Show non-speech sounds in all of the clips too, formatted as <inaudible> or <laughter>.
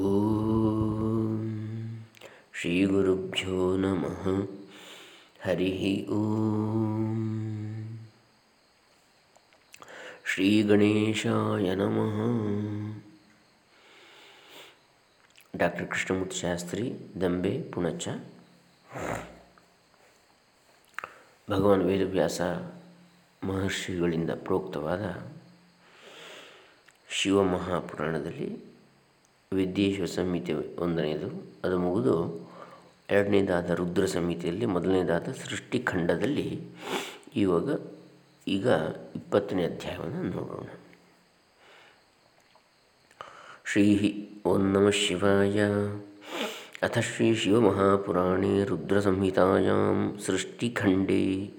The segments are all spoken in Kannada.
ಓಂ ಶ್ರೀ ಗುರುಭ್ಯೋ ನಮಃ ಹರಿ ಓಂ ಶ್ರೀ ಗಣೇಶಾಯ ನಮಃ ಡಾಕ್ಟರ್ ಕೃಷ್ಣಮೂರ್ತಿ ಶಾಸ್ತ್ರಿ ದಂಬೆ ಪುಣಚ ಭಗವಾನ್ ವೇದವ್ಯಾಸ ಮಹರ್ಷಿಗಳಿಂದ ಪ್ರೋಕ್ತವಾದ ಶಿವಮಹಾಪುರಾಣದಲ್ಲಿ ವಿದ್ಯೇಶ್ವರ ಸಂಹಿತೆ ಒಂದನೇದು. ಅದು ಮುಗಿದು ಎರಡನೇದಾದ ರುದ್ರ ಸಂಹಿತೆಯಲ್ಲಿ ಮೊದಲನೇದಾದ ಸೃಷ್ಟಿಖಂಡದಲ್ಲಿ ಇವಾಗ ಈಗ ಇಪ್ಪತ್ತನೇ ಅಧ್ಯಾಯವನ್ನು ನೋಡೋಣ. ಶ್ರೀ ಓಂ ನಮಃ ಶಿವಾಯ. ಅಥ ಶ್ರೀ ಶಿವಮಹಾಪುರಾಣೇ ರುದ್ರಸಂಹಿತಾಯಾಂ ಸೃಷ್ಟಿಖಂಡೇ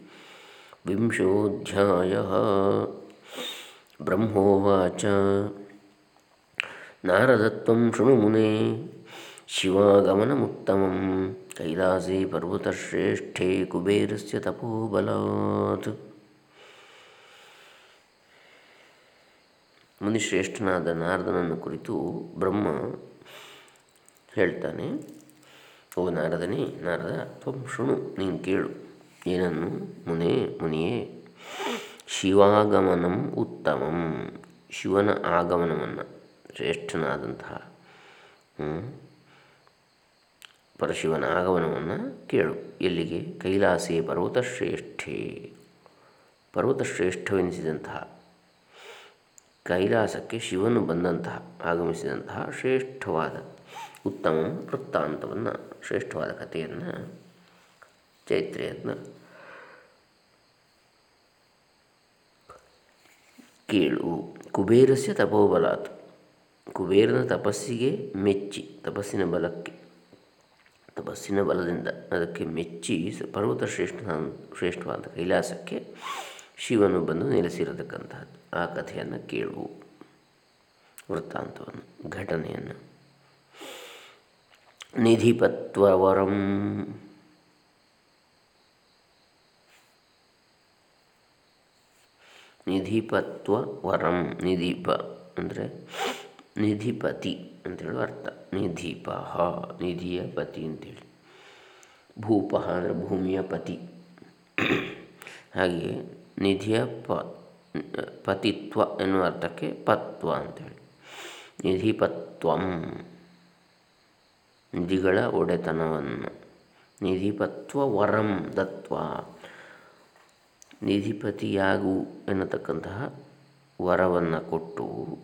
ವಿಂಶೋಧ್ಯಾಯ. ಬ್ರಹ್ಮೋವಾಚ. ನಾರದತ್ವಂ ಶೃಣು ಮುನೆ ಶಿವಾಗಮನಮುತ್ತಮಂ ಕೈಲಾಸಿ ಪರ್ವತಶ್ರೇಷ್ಠೇ ಕುಬೇರಸ್ಯ ತಪೋಬಲಾತ್ ಮುನಿಶ್ರೇಷ್ಠನಾದ ನಾರದನನ್ನು ಕುರಿತು ಬ್ರಹ್ಮ ಹೇಳ್ತಾನೆ, ಓ ನಾರದನೇ, ನಾರದ ತ್ವಂ ಶೃಣು, ನೀನು ಕೇಳು, ಏನನ್ನು? ಮುನೆ, ಮುನಿಯೇ, ಶಿವಾಗಮನಂ ಉತ್ತಮಂ, ಶಿವನ ಆಗಮನವನ್ನು. ಶ್ರೇಷ್ಠನಾದಂತಹ ಪರಶಿವನ ಆಗಮನವನ್ನು ಕೇಳು. ಎಲ್ಲಿಗೆ? ಕೈಲಾಸೆ ಪರ್ವತಶ್ರೇಷ್ಠೆ. ಪರ್ವತಶ್ರೇಷ್ಠವೆನಿಸಿದಂತಹ, ಕೈಲಾಸಕ್ಕೆ ಶಿವನು ಬಂದಂತಹ, ಆಗಮಿಸಿದಂತಹ ಶ್ರೇಷ್ಠವಾದ, ಉತ್ತಮ ವೃತ್ತಾಂತವನ್ನು, ಶ್ರೇಷ್ಠವಾದ ಕಥೆಯನ್ನು ಚೈತ್ರೆಯನ್ನು ಕೇಳು. ಕುಬೇರಸ್ಯ ತಪೋಬಲಾತ್. ಕುಬೇರನ ತಪಸ್ಸಿಗೆ ಮೆಚ್ಚಿ, ತಪಸ್ಸಿನ ಬಲಕ್ಕೆ, ತಪಸ್ಸಿನ ಬಲದಿಂದ ಅದಕ್ಕೆ ಮೆಚ್ಚಿ ಪರ್ವತ ಶ್ರೇಷ್ಠ ಶ್ರೇಷ್ಠವಾದ ಕೈಲಾಸಕ್ಕೆ ಶಿವನು ಬಂದು ನೆಲೆಸಿರತಕ್ಕಂಥದ್ದು ಆ ಕಥೆಯನ್ನು ಕೇಳುವು. ವೃತ್ತಾಂತವನ್ನು, ಘಟನೆಯನ್ನು. ನಿಧಿಪತ್ವವರಂ. ನಿಧಿಪತ್ವ ವರಂ ನಿಧಿಪ ಅಂದರೆ ನಿಧಿಪತಿ ಅಂತೇಳಿ ಅರ್ಥ. ನಿಧಿಪ ನಿಧಿಯ ಪತಿ ಅಂತೇಳಿ. ಭೂಪ ಅಂದರೆ ಭೂಮಿಯ ಪತಿ ಹಾಗೆಯೇ ನಿಧಿಯ ಪ ಪತಿತ್ವ ಎನ್ನುವ ಅರ್ಥಕ್ಕೆ ಪತ್ವ ಅಂತೇಳಿ. ನಿಧಿಪತ್ವಂ. ನಿಧಿಗಳ ಒಡೆತನವನ್ನು. ನಿಧಿಪತ್ವ ವರಂ ದತ್ವ. ನಿಧಿಪತಿಯಾಗು ಎನ್ನತಕ್ಕಂತಹ ವರವನ್ನು ಕೊಟ್ಟು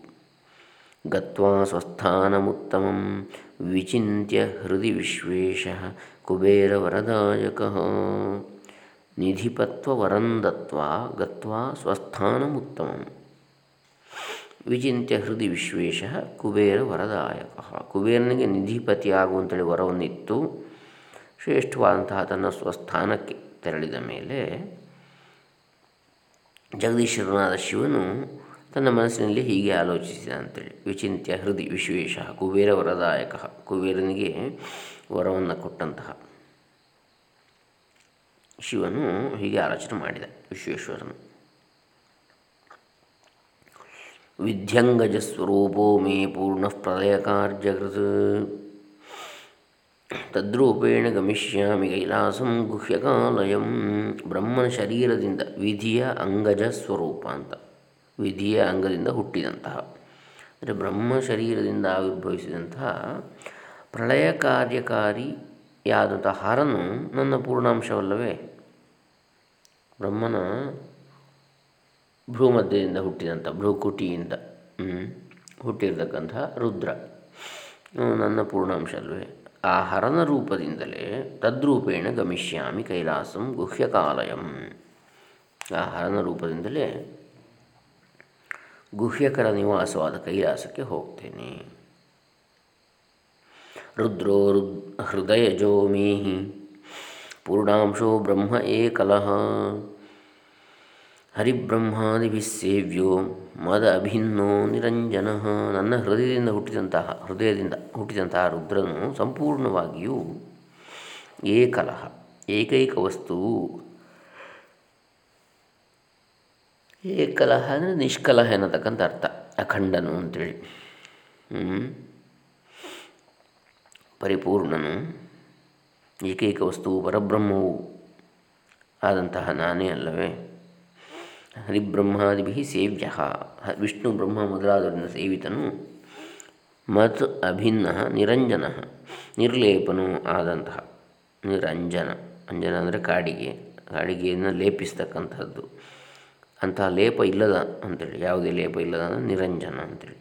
ವಿಚಿತ್ಯ ಹೃದಯ ವಿಶ್ವೇಶ ಕುಬೇರವರದಾಯಕ ನಿಧಿಪತ್ವವರಂ ದತ್ವಾ ಗತ್ವಾ ಸ್ವಸ್ಥಾನಮುತ್ತಮಂ ವಿಚಿತ್ಯ ಹೃದಯ ವಿಶ್ವೇಶ ಕುಬೇರ ವರದಾಯಕ ಕುಬೇರನಿಗೆ ನಿಧಿಪತಿ ಆಗುವಂತೇಳಿ ವರವನ್ನಿತ್ತು. ಶ್ರೇಷ್ಠವಾದಂತಹ ತನ್ನ ಸ್ವಸ್ಥಾನಕ್ಕೆ ತೆರಳಿದ ಮೇಲೆ ಜಗದೀಶ್ವರನಾದ ಶಿವನು ತನ್ನ ಮನಸ್ಸಿನಲ್ಲಿ ಹೀಗೆ ಆಲೋಚಿಸಿದ ಅಂತೇಳಿ. ವಿಚಿತ್ಯ ಹೃದಯ ವಿಶ್ವೇಶ ಕುಬೇರ ವರದಾಯಕ ಕುಬೇರನಿಗೆ ವರವನ್ನು ಕೊಟ್ಟಂತಹ ಶಿವನು ಹೀಗೆ ಆಲೋಚನೆ ಮಾಡಿದ ವಿಶ್ವೇಶ್ವರನು. ವಿದ್ಯಂಗಜಸ್ವರೂಪೋ ಮೇ ಪೂರ್ಣ ಪ್ರಳಯ ಕಾರ್ಯಕೃತ ತದ್ರೂಪೇಣ ಗಮಿಷ್ಯಾಮಿ ಕೈಲಾಸಂ ಗುಹ್ಯಕಾಲಯಂ. ಬ್ರಹ್ಮನ ಶರೀರದಿಂದ ವಿಧಿಯ ಅಂಗಜ ಸ್ವರೂಪ ಅಂತ. ವಿಧಿಯ ಅಂಗದಿಂದ ಹುಟ್ಟಿದಂತಹ, ಅಂದರೆ ಬ್ರಹ್ಮ ಶರೀರದಿಂದ ಆವಿರ್ಭವಿಸಿದಂತಹ ಪ್ರಳಯ ಕಾರ್ಯಕಾರಿಯಾದಂಥ ಹರನು ನನ್ನ ಪೂರ್ಣಾಂಶವಲ್ಲವೇ? ಬ್ರಹ್ಮನ ಭ್ರೂಮಧ್ಯದಿಂದ ಹುಟ್ಟಿದಂಥ, ಭ್ರೂಕುಟಿಯಿಂದ ಹುಟ್ಟಿರತಕ್ಕಂತಹ ರುದ್ರ. ನನ್ನ ಪೂರ್ಣಾಂಶ ಅಲ್ವೇ ಆ ಹರನ ರೂಪದಿಂದಲೇ ತದ್ರೂಪೇಣ ಗಮಿಷ್ಯಾಮಿ ಕೈಲಾಸಂ ಗುಹ್ಯಕಾಲಯಂ. ಆ ಹರನ ರೂಪದಿಂದಲೇ ಗುಹ್ಯಕರ ನಿವಾಸವಾದ ಕೈಲಾಸಕ್ಕೆ ಹೋಗ್ತೇನೆ. ರುದ್ರೋ ರುದ್ ಹೃದಯಜೋ ಮೇಹಿ ಪೂರ್ಣಾಂಶೋ ಬ್ರಹ್ಮ ಏಕಲಃ ಹರಿಬ್ರಹ್ಮಾದಿಭಿಸ್ಸೇವ್ಯೋ ಮದ ಅಭಿನ್ನೋ ನಿರಂಜನ. ನನ್ನ ಹೃದಯದಿಂದ ಹುಟ್ಟಿದಂತಹ ಹೃದಯದಿಂದ ಹುಟ್ಟಿದಂತಹ ರುದ್ರನು ಸಂಪೂರ್ಣವಾಗಿಯೂ ಏಕಲಹ, ಏಕೈಕ ವಸ್ತುವು ಏಕಲಹ ಅಂದರೆ ನಿಷ್ಕಲಹ ಅನ್ನತಕ್ಕಂಥ ಅರ್ಥ, ಅಖಂಡನು ಅಂತೇಳಿ. ಪರಿಪೂರ್ಣನು, ಏಕೈಕ ವಸ್ತುವು ಪರಬ್ರಹ್ಮವು ಆದಂತಹ ನಾನೇ ಅಲ್ಲವೇ? ಹರಿಬ್ರಹ್ಮಾದಿಭಿ ಸೇವ್ಯ. ವಿಷ್ಣು ಬ್ರಹ್ಮ ಮೊದಲಾದವರಿಂದ ಸೇವಿತನು, ಮತ್ ಅಭಿನ್ನ ನಿರಂಜನ, ನಿರ್ಲೇಪನು ಆದಂತಹ ನಿರಂಜನ. ಅಂಜನ ಅಂದರೆ ಕಾಡಿಗೆ, ಕಾಡಿಗೆಯನ್ನು ಲೇಪಿಸ್ತಕ್ಕಂಥದ್ದು. ಅಂತಹ ಲೇಪ ಇಲ್ಲದ ಅಂತೇಳಿ, ಯಾವುದೇ ಲೇಪ ಇಲ್ಲದ ನಿರಂಜನ ಅಂತೇಳಿ,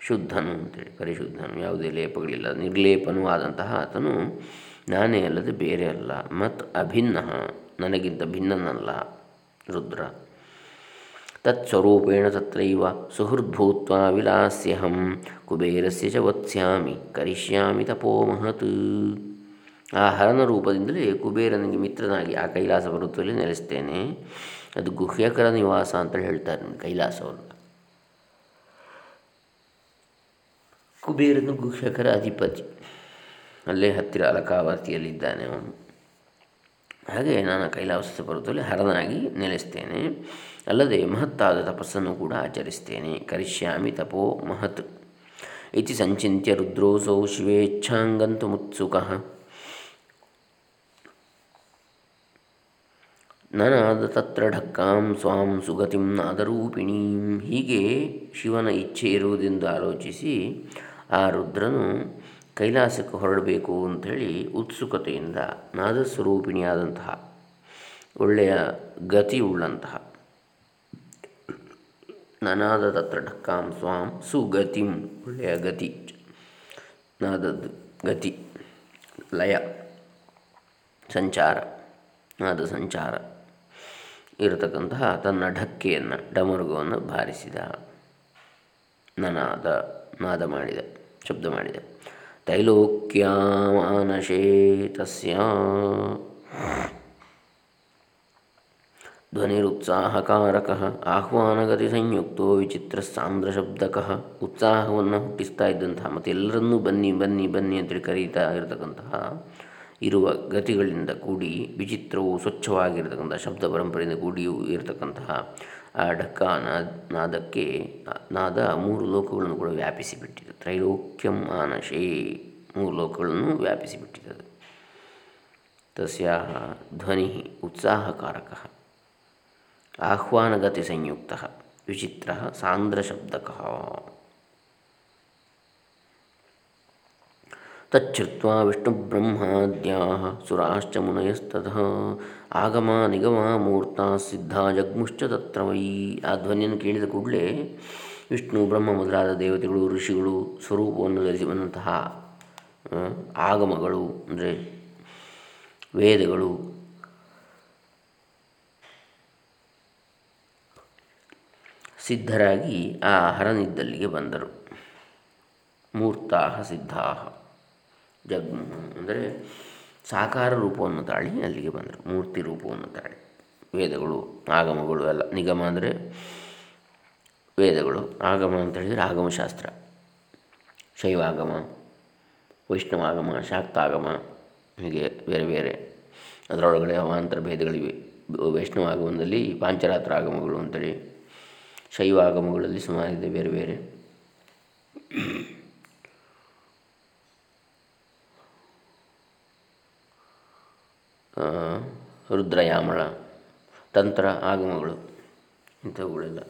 ಶುದ್ಧನು ಅಂತೇಳಿ, ಪರಿಶುದ್ಧನು, ಯಾವುದೇ ಲೇಪಗಳಿಲ್ಲ ನಿರ್ಲೇಪನೂ ಆದಂತಹ ಆತನು ನಾನೇ ಅಲ್ಲದೆ ಬೇರೆ ಅಲ್ಲ ಮತ್ತು ಅಭಿನ್ನ, ನನಗಿಂತ ಭಿನ್ನನಲ್ಲ, ರುದ್ರ. ತತ್ಸ್ವರೂಪೇಣ ತತ್ರೈವ ಸುಹೃದ್ಭೂತ್ವ ವಿಲಾಸ್ಯಹಂ, ಕುಬೇರಸ್ಯ ಚ ವತ್ಸ್ಯಾಮಿ, ಕರಿಷ್ಯಾಮಿ ತಪೋ ಮಹತ್. ಆ ಹರನ ರೂಪದಿಂದಲೇ ಕುಬೇರನಿಗೆ ಮಿತ್ರನಾಗಿ ಆ ಕೈಲಾಸ ಪರ್ವತದಲ್ಲಿ ನೆಲೆಸ್ತೇನೆ. ಅದು ಗುಹ್ಯಕರ ನಿವಾಸ ಅಂತ ಹೇಳ್ತಾರೆ ಕೈಲಾಸವನ್ನು ಕುಬೇರನು ಗುಹ್ಯಕರ ಅಧಿಪತಿ. ಅಲ್ಲೇ ಹತ್ತಿರ ಅಲಕಾವರ್ತಿಯಲ್ಲಿದ್ದಾನೆ ಅವನು. ಹಾಗೆ ನಾನು ಕೈಲಾಸ ಪರ್ವತದಲ್ಲಿ ಹರನಾಗಿ ನೆಲೆಸ್ತೇನೆ. ಅಲ್ಲದೆ ಮಹತ್ತಾದ ತಪಸ್ಸನ್ನು ಕೂಡ ಆಚರಿಸ್ತೇನೆ. ಕರಿಷ್ಯಾಮಿ ತಪೋ ಮಹತ್. ಇತಿ ಸಂಚಿತ್ಯ ರುದ್ರೋಸೌ ಶಿವೇಚ್ಛಾಂಗಂತು ಮುತ್ಸುಕ ನನಾದ ತತ್ರ ಢಕ್ಕಾಂ ಸ್ವಾಂ ಸುಗತಿಂ ನಾದರೂಪಿಣೀಂ ಹೀಗೆ ಶಿವನ ಇಚ್ಛೆ ಇರುವುದೆಂದು ಆಲೋಚಿಸಿ ಆ ರುದ್ರನು ಕೈಲಾಸಕ್ಕೆ ಹೊರಡಬೇಕು ಅಂಥೇಳಿ ಉತ್ಸುಕತೆಯಿಂದ ನಾದಸ್ವರೂಪಿಣಿಯಾದಂತಹ ಒಳ್ಳೆಯ ಗತಿ ಉಳ್ಳಂತಹ ನನಾದ ತತ್ರ ಢಕ್ಕಾಂ ಸ್ವಾಂ ಸುಗತಿಂ. ಒಳ್ಳೆಯ ಗತಿ ನಾದದ್ದು ಗತಿ, ಲಯ, ಸಂಚಾರ ನಾದ ಸಂಚಾರ ಇರತಕ್ಕಂತಹ ತನ್ನ ಢಕ್ಕೆಯನ್ನು, ಡಮರುಗವನ್ನು ಬಾರಿಸಿದ ನನಾದ, ನಾದ ಮಾಡಿದ, ಶಬ್ದ ಮಾಡಿದ. ತೈಲೋಕ್ಯಾಮಾನಶೇ ತಸ್ಯ. ಧ್ವನಿರುತ್ಸಾಹಕಾರಕ ಆಹ್ವಾನಗತಿ ಸಂಯುಕ್ತೋ ವಿಚಿತ್ರ ಸಾಂದ್ರಶಬ್ದಕ ಉತ್ಸಾಹವನ್ನು ಹುಟ್ಟಿಸ್ತಾ ಇದ್ದಂತಹ ಮತ್ತು ಎಲ್ಲರನ್ನೂ ಬನ್ನಿ ಬನ್ನಿ ಬನ್ನಿ ಅಂತೇಳಿ ಕರೀತಾ ಇರತಕ್ಕಂತಹ ಇರುವ ಗತಿಗಳಿಂದ ಕೂಡಿ ವಿಚಿತ್ರವು ಸ್ವಚ್ಛವಾಗಿರತಕ್ಕಂಥ, ಶಬ್ದ ಪರಂಪರೆಯಿಂದ ಕೂಡಿಯೂ ಇರತಕ್ಕಂತಹ ಆ ಢಕ್ಕ ನಾದಕ್ಕೆ, ನಾದ ಮೂರು ಲೋಕಗಳನ್ನು ಕೂಡ ವ್ಯಾಪಿಸಿಬಿಟ್ಟಿದೆ. ತ್ರೈಲೋಕ್ಯಂ ಆನಶೇ ಮೂರು ಲೋಕಗಳನ್ನು ವ್ಯಾಪಿಸಿಬಿಟ್ಟಿದೆ. ತಸ್ಯ ಧ್ವನಿ ಉತ್ಸಾಹಕಾರಕ. ಆಹ್ವಾನಗತಿ ಸಂಯುಕ್ತ ವಿಚಿತ್ರ ಸಾಂದ್ರಶಬ್ದಕ. ತಚ್ಛ್ರುತ್ವ ವಿಷ್ಣುಬ್ರಹ್ಮಾದ್ಯಾ ಸುರಾಶ್ಚ ಮುನಯಸ್ತತಃ ಆಗಮ ನಿಗಮ ಮೂರ್ತ ಸಿದ್ಧ ಜಗ್ಮುಶ್ಚ ತತ್ರ ವೈ ಆ ಧ್ವನಿಯನ್ನು ಕೇಳಿದ ಕೂಡಲೇ ವಿಷ್ಣು, ಬ್ರಹ್ಮ ಮೊದಲಾದ ದೇವತೆಗಳು, ಋಷಿಗಳು ಸ್ವರೂಪವನ್ನು ಧರಿಸಿ ಬಂದಂತಹ ಆಗಮಗಳು, ಅಂದರೆ ವೇದಗಳು. ಸಿದ್ಧರಾಗಿ ಆ ಹರನಿದ್ದಲ್ಲಿಗೆ ಬಂದರು. ಮೂರ್ತಾ ಸಿದ್ಧಾ ಜಗ್ಮು ಅಂದರೆ ಸಾಕಾರ ರೂಪವನ್ನು ತಾಳಿ ಅಲ್ಲಿಗೆ ಬಂದರು. ಮೂರ್ತಿ ರೂಪವನ್ನು ತಾಳಿ. ವೇದಗಳು, ಆಗಮಗಳು ಎಲ್ಲ. ನಿಗಮ ಅಂದರೆ ವೇದಗಳು, ಆಗಮ ಅಂತ ಹೇಳಿದರೆ ಆಗಮಶಾಸ್ತ್ರ. ಶೈವಾಗಮ, ವೈಷ್ಣವಾಗಮ, ಶಾಕ್ತಾಗಮ, ಹೀಗೆ ಬೇರೆ ಬೇರೆ. ಅದರೊಳಗಡೆ ಅವಾಂತರ ಭೇದಗಳಿವೆ ವೈಷ್ಣವಾಗಮದಲ್ಲಿ ಪಾಂಚರಾತ್ರ ಆಗಮಗಳು ಅಂತೇಳಿ. ಶೈವಾಗಮಗಳಲ್ಲಿ ಸುಮಾರಿದೆ ಬೇರೆ ಬೇರೆ. ರುದ್ರಯಾಮಳ, ತಂತ್ರ ಆಗಮಗಳು ಇಂಥವುಗಳೆಲ್ಲ.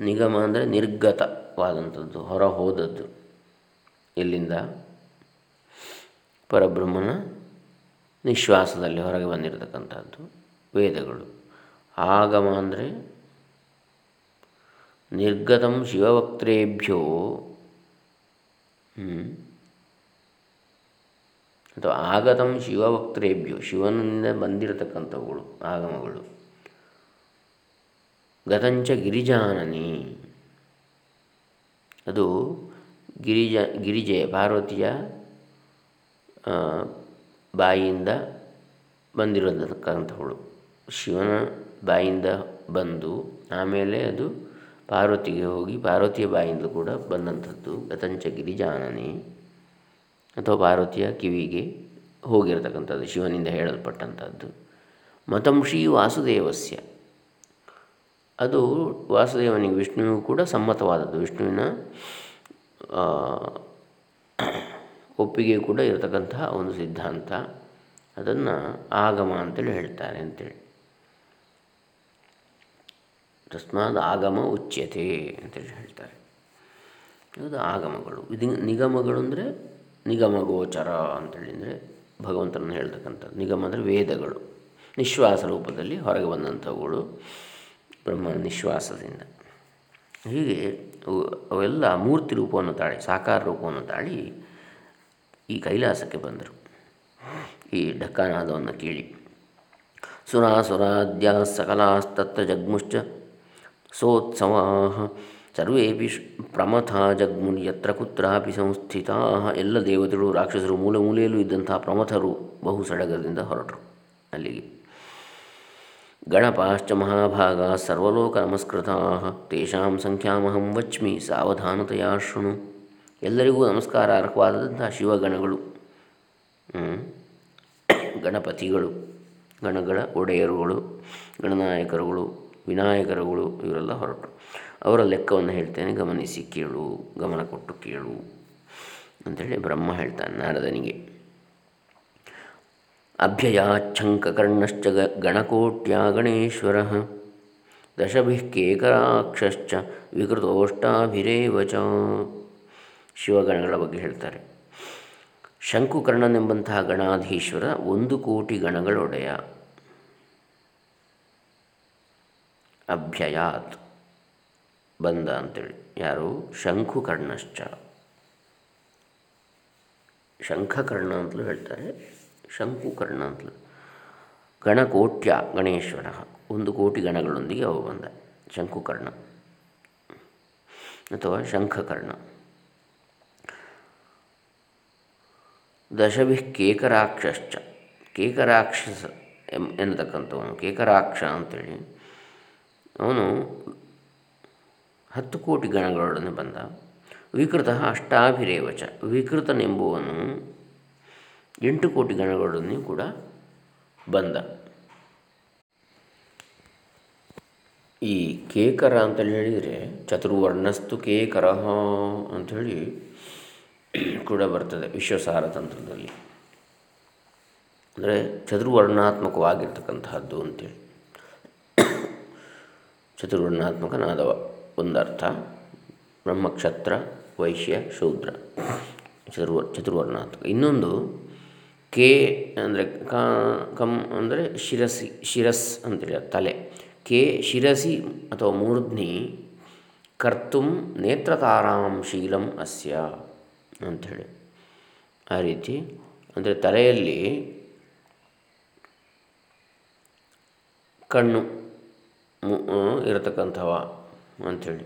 ನಿಗಮ ಅಂದರೆ ನಿರ್ಗತವಾದಂಥದ್ದು ಹೊರ ಹೋದದ್ದು ಎಲ್ಲಿಂದ ಪರಬ್ರಹ್ಮನ ನಿಶ್ವಾಸದಲ್ಲಿ ಹೊರಗೆ ಬಂದಿರತಕ್ಕಂಥದ್ದು ವೇದಗಳು. ಆಗಮ ಅಂದರೆ ನಿರ್ಗತಂ ಶಿವವಕ್ತ್ರೇಭ್ಯೋ ಅಥವಾ ಆಗತಂ ಶಿವಭಕ್ತರೇಭ್ಯೋ ಶಿವನಿಂದ ಬಂದಿರತಕ್ಕಂಥವುಗಳು, ಆಗಮಗಳು. ಗತಂಚ ಗಿರಿಜಾನನಿ. ಅದು ಗಿರಿಜ ಗಿರಿಜೆ ಪಾರ್ವತಿಯ ಬಾಯಿಯಿಂದ ಬಂದಿರತಕ್ಕಂಥವಳು. ಶಿವನ ಬಾಯಿಂದ ಬಂದು, ಆಮೇಲೆ ಅದು ಪಾರ್ವತಿಗೆ ಹೋಗಿ ಪಾರ್ವತಿಯ ಬಾಯಿಂದ ಕೂಡ ಬಂದಂಥದ್ದು ಗತಂಚ ಗಿರಿಜಾನನಿ. ಅಥವಾ ಪಾರ್ವತಿಯ ಕಿವಿಗೆ ಹೋಗಿರತಕ್ಕಂಥದ್ದು, ಶಿವನಿಂದ ಹೇಳಲ್ಪಟ್ಟಂಥದ್ದು. ಮತಂ ಶ್ರೀ ವಾಸುದೇವಸ್ಯ. ಅದು ವಾಸುದೇವನಿಗೆ ವಿಷ್ಣುವಿಗೂ ಕೂಡ ಸಮ್ಮತವಾದದ್ದು. ವಿಷ್ಣುವಿನ ಒಪ್ಪಿಗೆ ಕೂಡ ಇರತಕ್ಕಂತಹ ಒಂದು ಸಿದ್ಧಾಂತ. ಅದನ್ನು ಆಗಮ ಅಂತೇಳಿ ಹೇಳ್ತಾರೆ ಅಂತೇಳಿ. ತಸ್ಮಾದ ಆಗಮ ಉಚ್ಯತೆ ಅಂತೇಳಿ ಹೇಳ್ತಾರೆ. ಅದು ಆಗಮಗಳು. ಇದು ನಿಗಮಗಳು ಅಂದರೆ ನಿಗಮ ಗೋಚರ ಅಂತೇಳಿ ಅಂದರೆ ಭಗವಂತನನ್ನು ಹೇಳ್ತಕ್ಕಂಥದ್ದು ನಿಗಮ ಅಂದರೆ ವೇದಗಳು. ನಿಶ್ವಾಸ ರೂಪದಲ್ಲಿ ಹೊರಗೆ ಬಂದಂಥವುಗಳು ಬ್ರಹ್ಮ ನಿಶ್ವಾಸದಿಂದ. ಹೀಗೆ ಅವೆಲ್ಲ ಮೂರ್ತಿ ರೂಪವನ್ನು ತಾಳಿ, ಸಾಕಾರ ರೂಪವನ್ನು ತಾಳಿ ಈ ಕೈಲಾಸಕ್ಕೆ ಬಂದರು. ಈ ಢಕ್ಕಾನಾದವನ್ನು ಕೇಳಿ, ಸುರಾಸುರಾದ್ಯ ಸಕಲಾಸ್ತತ್ರ ಜಗ್ಮುಶ್ಚ ಸೋತ್ಸವಾ ಸರ್ವೇಪಿ ಪ್ರಮಥ ಜಗ್ಮುನಿ ಯತ್ರ ಕುತ್ರಾಪಿ ಸಂಸ್ಥಿತಾ ಎಲ್ಲ ದೇವತೆಗಳು, ರಾಕ್ಷಸರು, ಮೂಲೆ ಮೂಲೆಯಲ್ಲೂ ಇದ್ದಂತಹ ಪ್ರಮಥರು ಬಹು ಸಡಗರದಿಂದ ಹೊರಟರು. ಅಲ್ಲಿಗೆ ಗಣಪಾಶ್ಚ ಮಹಾಭಾಗ ಸರ್ವಲೋಕ ನಮಸ್ಕೃತಾ ತೇಷಾಂ ಸಂಖ್ಯಾಮಹಂ ವಚ್ಮಿ ಸಾವಧಾನತೆಯ ಶೃಣು. ಎಲ್ಲರಿಗೂ ನಮಸ್ಕಾರ ಅರ್ಹವಾದಂತಹ ಶಿವಗಣಗಳು. ಗಣಪತಿಗಳು, ಗಣಗಳ ಒಡೆಯರುಗಳು, ಗಣನಾಯಕರುಗಳು, ವಿನಾಯಕರುಗಳು, ಇವರೆಲ್ಲ ಹೊರಟರು. ಅವರ ಲೆಕ್ಕವನ್ನು ಹೇಳ್ತೇನೆ. ಗಮನಿಸಿ, ಕೇಳು, ಗಮನ ಕೊಟ್ಟು ಕೇಳು ಅಂಥೇಳಿ ಬ್ರಹ್ಮ ಹೇಳ್ತಾನೆ ನಾರದನಿಗೆ. ಅಭ್ಯಯಾಚ್ಛಂಕರ್ಣಶ್ಚ ಗ, ಗಣಕೋಟ್ಯ ಗಣೇಶ್ವರ ದಶಭಿ ಕೇಕರಾಕ್ಷಶ್ಚ ವಿಕೃತೋಷ್ಟಾಭಿರೇವ ಚ ಶಿವಗಣಗಳ ಬಗ್ಗೆ ಹೇಳ್ತಾರೆ. ಶಂಕುಕರ್ಣನೆಂಬಂತಹ ಗಣಾಧೀಶ್ವರ ಒಂದು ಕೋಟಿ ಗಣಗಳೊಡೆಯ. ಅಭ್ಯಯಾತ್. ಬಂದ ಅಂತೇಳಿ. ಯಾರು? ಶಂಖುಕರ್ಣಶ್ಚ. ಶಂಖಕರ್ಣ ಅಂತಲೂ ಹೇಳ್ತಾರೆ, ಶಂಕುಕರ್ಣ ಅಂತಲೂ. ಗಣಕೋಟ್ಯ ಗಣೇಶ್ವರ, ಒಂದು ಕೋಟಿ ಗಣಗಳೊಂದಿಗೆ ಅವು ಬಂದ ಶಂಖುಕರ್ಣ ಅಥವಾ ಶಂಖಕರ್ಣ. ದಶಭಿ ಕೇಕರಾಕ್ಷಶ್ಚ. ಕೇಕರಾಕ್ಷಸ ಎಂ, ಎನ್ನತಕ್ಕಂಥವನು, ಕೇಕರಾಕ್ಷ ಅಂತೇಳಿ. ಅವನು ಹತ್ತು ಕೋಟಿ ಗಣಗಳೊಡನೆ ಬಂದ. ವಿಕೃತ ಅಷ್ಟಾಭಿರೇವಚ. ವಿಕೃತನೆಂಬುವನು ಎಂಟು ಕೋಟಿ ಗಣಗಳೊಡನೆ ಕೂಡ ಬಂದ. ಈ ಕೇಕರ ಅಂತೇಳಿ ಹೇಳಿದರೆ ಚತುರ್ವರ್ಣಸ್ತು ಕೇಕರ ಅಂಥೇಳಿ ಕೂಡ ಬರ್ತದೆ ವಿಶ್ವಸಾರ ತಂತ್ರದಲ್ಲಿ. ಅಂದರೆ ಚತುರ್ವರ್ಣಾತ್ಮಕವಾಗಿರ್ತಕ್ಕಂತಹದ್ದು ಅಂತೇಳಿ. ಚತುರ್ವರ್ಣಾತ್ಮಕನಾದವ. ಒಂದರ್ಥ ಬ್ರಹ್ಮಕ್ಷತ್ರ, ವೈಶ್ಯ, ಶೂದ್ರ, ಚತುರ್ವ ಚತುರ್ವರ್ಣಾತ್ಮಕ ಇನ್ನೊಂದು ಕೆ ಅಂದರೆ ಕಂ ಅಂದರೆ ಶಿರಸಿ, ಶಿರಸ್ ಅಂತೇಳಿ ತಲೆ. ಕೆ ಶಿರಸಿ ಅಥವಾ ಮೂರ್ಧ್ನಿ ಕರ್ತು ನೇತ್ರತಾರಾಂ ಶೀಲಂ ಅಸ್ಯ ಅಂಥೇಳಿ. ಆ ರೀತಿ ಅಂದರೆ ತಲೆಯಲ್ಲಿ ಕಣ್ಣು ಇರತಕ್ಕಂಥವ ಅಂಥೇಳಿ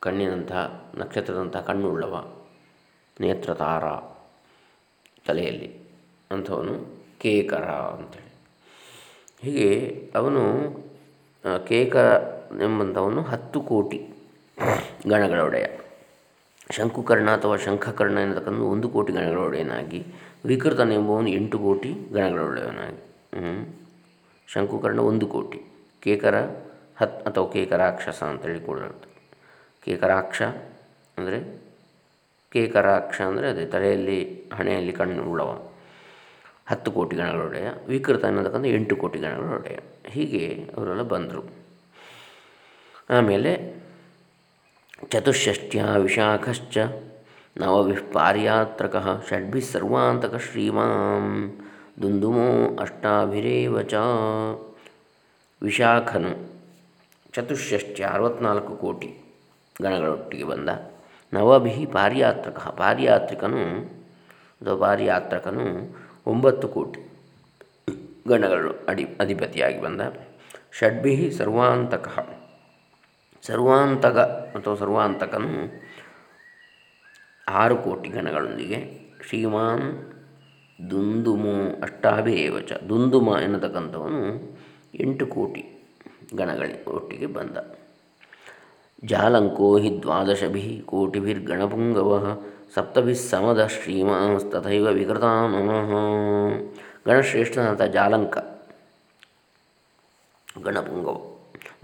ಕಣ್ಣಿನಂತಹ ನಕ್ಷತ್ರದಂತಹ ಕಣ್ಣುಳ್ಳವ, ನೇತ್ರತಾರ ತಲೆಯಲ್ಲಿ ಅಂಥವನು ಕೇಕರ ಅಂಥೇಳಿ ಹೀಗೆ ಅವನು ಕೇಕ ಎಂಬಂಥವನು ಹತ್ತು ಕೋಟಿ ಗಣಗಳೊಡೆಯ ಶಂಕುಕರ್ಣ ಅಥವಾ ಶಂಖಕರ್ಣ ಎನ್ನತಕ್ಕಂಥ ಒಂದು ಕೋಟಿ ಗಣಗಳೊಡೆಯನಾಗಿ ವಿಕೃತನೆಂಬುವನು ಎಂಟು ಕೋಟಿ ಗಣಗಳೊಡೆಯವನಾಗಿ ಶಂಕುಕರ್ಣ ಒಂದು ಕೋಟಿ, ಕೇಕರ ಹತ್ ಅಥವಾ ಕೇಕರಾಕ್ಷಸ ಅಂತೇಳಿ ಕೂಡ ಕೇಕರಾಕ್ಷ ಅಂದರೆ ಕೇಕರಾಕ್ಷ ಅಂದರೆ ಅದೇ ತಲೆಯಲ್ಲಿ, ಹಣೆಯಲ್ಲಿ ಕಣ್ಣು ಉಳ್ಳವ. ಹತ್ತು ಕೋಟಿ ಗಣಗಳೊಡೆಯ ವಿಕೃತ ಅನ್ನೋದಕ್ಕಂದರೆ ಎಂಟು ಕೋಟಿ ಗಣಗಳೊಡೆಯ ಹೀಗೆ ಅವರೆಲ್ಲ ಬಂದರು. ಆಮೇಲೆ ಚತುಷ್ಷಷ್ಟ್ಯ ವಿಶಾಖಶ್ಚ ನವವಿಃ ಪಾರ್ಯಾತ್ರಕ ಷಡ್ಭಿ ಸರ್ವಾಂತಕ ಶ್ರೀಮಾಂ ದುಂದುಮೋ ಅಷ್ಟಾಭಿರೇವಚ. ವಿಶಾಖನು ಚತುಷ್ಷಷ್ಟ್ಯ ಅರವತ್ನಾಲ್ಕು ಕೋಟಿ ಗಣಗಳೊಟ್ಟಿಗೆ ಬಂದ ನವಭಿ ಪಾರ್ಯಾತ್ರಕ, ಪಾರ್ಯಾತ್ರಿಕನು ಅಥವಾ ಪಾರ್ಯಾತ್ರಕನು ಒಂಬತ್ತು ಕೋಟಿ ಗಣಗಳು ಅಡಿ, ಅಧಿಪತಿಯಾಗಿ ಬಂದ. ಷಡ್ಭಿ ಸರ್ವಾಂತಕ ಸರ್ವಾಂತಕ ಅಥವಾ ಸರ್ವಾಂತಕನು ಆರು ಕೋಟಿ ಗಣಗಳೊಂದಿಗೆ ಶ್ರೀಮಾನ್ ದುಂದುಮು ಅಷ್ಟಾಭೇವಚ ದುಂದುಮ ಎನ್ನತಕ್ಕಂಥವನು ಎಂಟು ಕೋಟಿ ಗಣಗಳ ಒಟ್ಟಿಗೆ ಬಂದ. ಜಾಲಂಕೋ ಹಿ ದ್ವಾದಶಭಿ ಕೋಟಿಭಿರ್ಗಣಪುಂಗವ ಸಪ್ತಭಿ ಸಮದ ಶ್ರೀಮಾಸ್ತಥೈವ ವಿಕೃತಾನನಃ ಗಣಶ್ರೇಷ್ಠನಾದ ಜಾಲಂಕ, ಗಣಪುಂಗವ,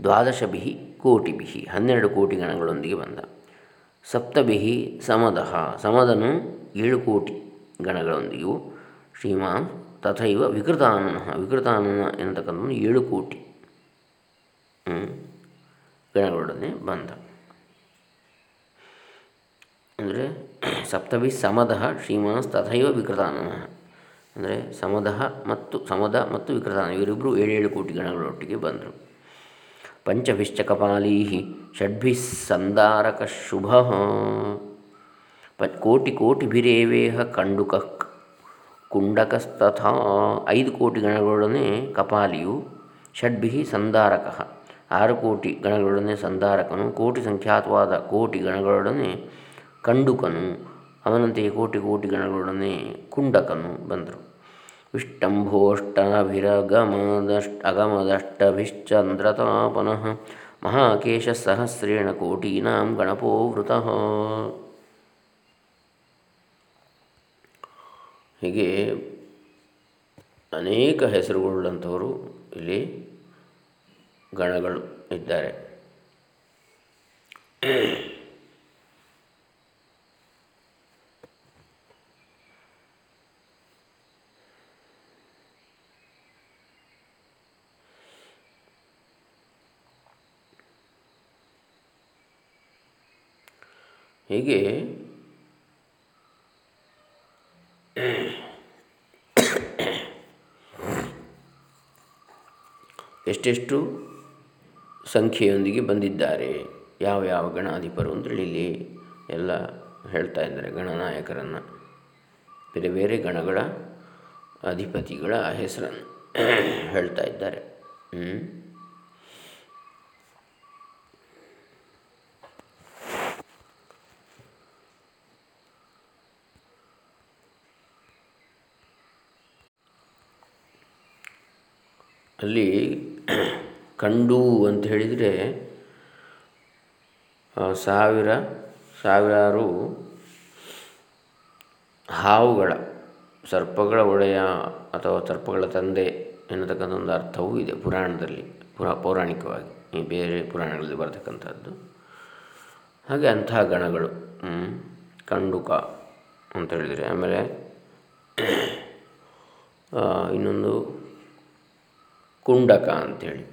ದ್ವಾದಶಭಿ, ಕೋಟಿಭಿ, ಹನ್ನೆರಡು ಕೋಟಿ ಗಣಗಳೊಂದಿಗೆ ಬಂದ. ಸಪ್ತಭಿ ಸಮದಃ, ಸಮದನು ಏಳು ಕೋಟಿ ಗಣಗಳೊಂದಿಗೂ ಶ್ರೀಮಾನ್ ತಥೈವ ವಿಕೃತಾನನ ವಿಕೃತಾನನ ಎನ್ನತಕ್ಕಂಥದ್ದು ಏಳು ಕೋಟಿ. ಗಣಗಳೊಡನೆ ಬಂದ. ಅಂದರೆ ಸಪ್ತಭಿ ಸಮದಃ ಶ್ರೀಮಾನ್ಸ್ ತಥೈವ ವಿಕೃತಾನನ. ಅಂದರೆ ಸಮದಃ ಮತ್ತು ಸಮದ ಮತ್ತು ವಿಕೃತಾನ ಇವರಿಬ್ಬರು ಏಳೇಳು ಕೋಟಿ ಗಣಗಳೊಟ್ಟಿಗೆ ಬಂದರು. ಪಂಚಭಿಶ್ಚ ಕಪಾಲೀ ಷಡ್ಭಿ ಸಂದಾರಕ ಶುಭ. ಪ ಕೋಟಿ ಕೋಟಿಭಿರೇವೇಹ ಕಂಡುಕ ಕುಂಡಕಸ್ತಥಾ. ಐದು ಕೋಟಿ ಗಣಗಳೊಡನೆ ಕಪಾಲಿಯು ಷಡ್ಭಿ ಸಂದಾರಕ. ಆರು ಕೋಟಿ ಗಣಗಳೊಡನೆ ಸಂಧಾರಕನು, ಕೋಟಿ ಸಂಖ್ಯಾತವಾದ ಕೋಟಿ ಗಣಗಳೊಡನೆ ಕಂಡುಕನು, ಅವನಂತೆಯೇ ಕೋಟಿ ಕೋಟಿ ಗಣಗಳೊಡನೆ ಕುಂಡಕನು ಬಂದರು. ವಿಷ್ಟಂಭೋಷ್ಟಭಿರಗಮದಷ್ಟ ಅಗಮದಷ್ಟಭಿಶ್ಚಂದ್ರತಾಪನಃ ಮಹಾಕೇಶ ಸಹಸ್ರೇಣ ಕೋಟೀನಾಂ ಗಣಪೋ ವೃತಃ ಹೀಗೆ ಅನೇಕ ಹೆಸರುಗಳುಳ್ಳಂಥವರು ಇಲ್ಲಿ ಗಣಗಳು ಇದ್ದಾರೆ. ಹೀಗೆ <coughs> ಎಷ್ಟೆಷ್ಟು ಸಂಖ್ಯೆಯೊಂದಿಗೆ ಬಂದಿದ್ದಾರೆ. ಯಾವ ಯಾವ ಗಣಾಧಿಪರು ಅಂತೇಳಿ ಇಲ್ಲಿ ಎಲ್ಲ ಹೇಳ್ತಾ ಇದ್ದಾರೆ ಗಣನಾಯಕರನ್ನು. ಬೇರೆ ಬೇರೆ ಗಣಗಳ ಅಧಿಪತಿಗಳ ಹೆಸರನ್ನು ಹೇಳ್ತಾ ಇದ್ದಾರೆ. ಅಲ್ಲಿ ಕಂಡು ಅಂತ ಹೇಳಿದರೆ ಸಾವಿರ, ಸಾವಿರಾರು ಹಾವುಗಳ, ಸರ್ಪಗಳ ಒಡೆಯ ಅಥವಾ ಸರ್ಪಗಳ ತಂದೆ ಎನ್ನತಕ್ಕಂಥ ಒಂದು ಅರ್ಥವೂ ಇದೆ ಪುರಾಣದಲ್ಲಿ, ಪುರಾ, ಪೌರಾಣಿಕವಾಗಿ, ಈ ಬೇರೆ ಪುರಾಣಗಳಲ್ಲಿ ಬರತಕ್ಕಂಥದ್ದು. ಹಾಗೆ ಅಂತಹ ಗಣಗಳು ಕಂಡುಕ ಅಂತ ಹೇಳಿದರೆ, ಆಮೇಲೆ ಇನ್ನೊಂದು ಕುಂಡಕ ಅಂಥೇಳಿ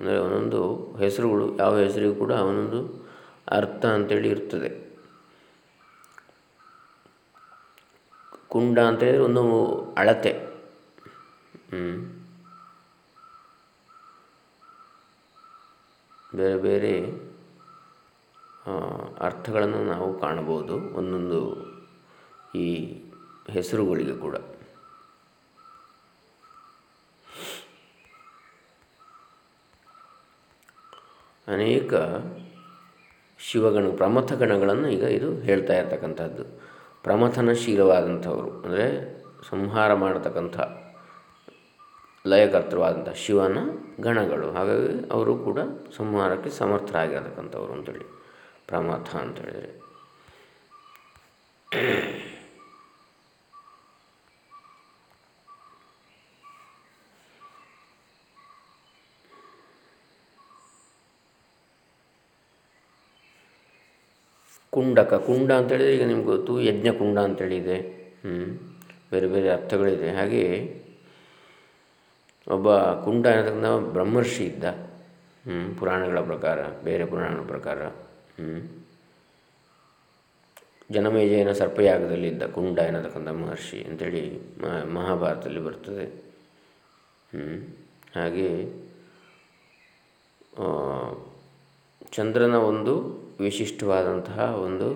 ಅಂದರೆ ಒಂದೊಂದು ಹೆಸರುಗಳು, ಯಾವ ಹೆಸರಿಗೂ ಕೂಡ ಅವನೊಂದು ಅರ್ಥ ಅಂತೇಳಿ ಇರ್ತದೆ. ಕುಂಡ ಅಂತ ಹೇಳಿದರೆ ಒಂದು ಅಳತೆ. ಬೇರೆ ಬೇರೆ ಅರ್ಥಗಳನ್ನು ನಾವು ಕಾಣಬಹುದು ಒಂದೊಂದು ಈ ಹೆಸರುಗಳಿಗೆ ಕೂಡ. ಅನೇಕ ಶಿವಗಣ ಪ್ರಮಥ ಗಣಗಳನ್ನು ಈಗ ಇದು ಹೇಳ್ತಾ ಇರ್ತಕ್ಕಂಥದ್ದು. ಪ್ರಮಥನಶೀಲವಾದಂಥವರು, ಅಂದರೆ ಸಂಹಾರ ಮಾಡತಕ್ಕಂಥ ಲಯಕರ್ತೃವಾದಂಥ ಶಿವನ ಗಣಗಳು. ಹಾಗಾಗಿ ಅವರು ಕೂಡ ಸಂಹಾರಕ್ಕೆ ಸಮರ್ಥರಾಗಿರತಕ್ಕಂಥವ್ರು ಅಂತೇಳಿ, ಪ್ರಮಥ ಅಂತೇಳಿದರೆ. ಕುಂಡಕ, ಕುಂಡ ಅಂತೇಳಿದರೆ ಈಗ ನಿಮ್ಗೆ ಗೊತ್ತು ಯಜ್ಞಕುಂಡ ಅಂತೇಳಿದೆ. ಹ್ಞೂ ಬೇರೆ ಬೇರೆ ಅರ್ಥಗಳಿದೆ. ಹಾಗೆಯೇ ಒಬ್ಬ ಕುಂಡ ಅನ್ನತಕ್ಕಂಥ ಬ್ರಹ್ಮರ್ಷಿ ಇದ್ದ. ಹ್ಞೂ ಪುರಾಣಗಳ ಪ್ರಕಾರ, ಬೇರೆ ಪುರಾಣಗಳ ಪ್ರಕಾರ. ಹ್ಞೂ ಜನಮೇಜಯನ ಸರ್ಪಯಾಗದಲ್ಲಿದ್ದ ಕುಂಡ ಎನ್ನತಕ್ಕಂಥ ಮಹರ್ಷಿ ಅಂಥೇಳಿ ಮಹಾಭಾರತದಲ್ಲಿ ಬರ್ತದೆ. ಹ್ಞೂ ಹಾಗೆ ಚಂದ್ರನ ಒಂದು ವಿಶಿಷ್ಟವಾದಂತಹ ಒಂದು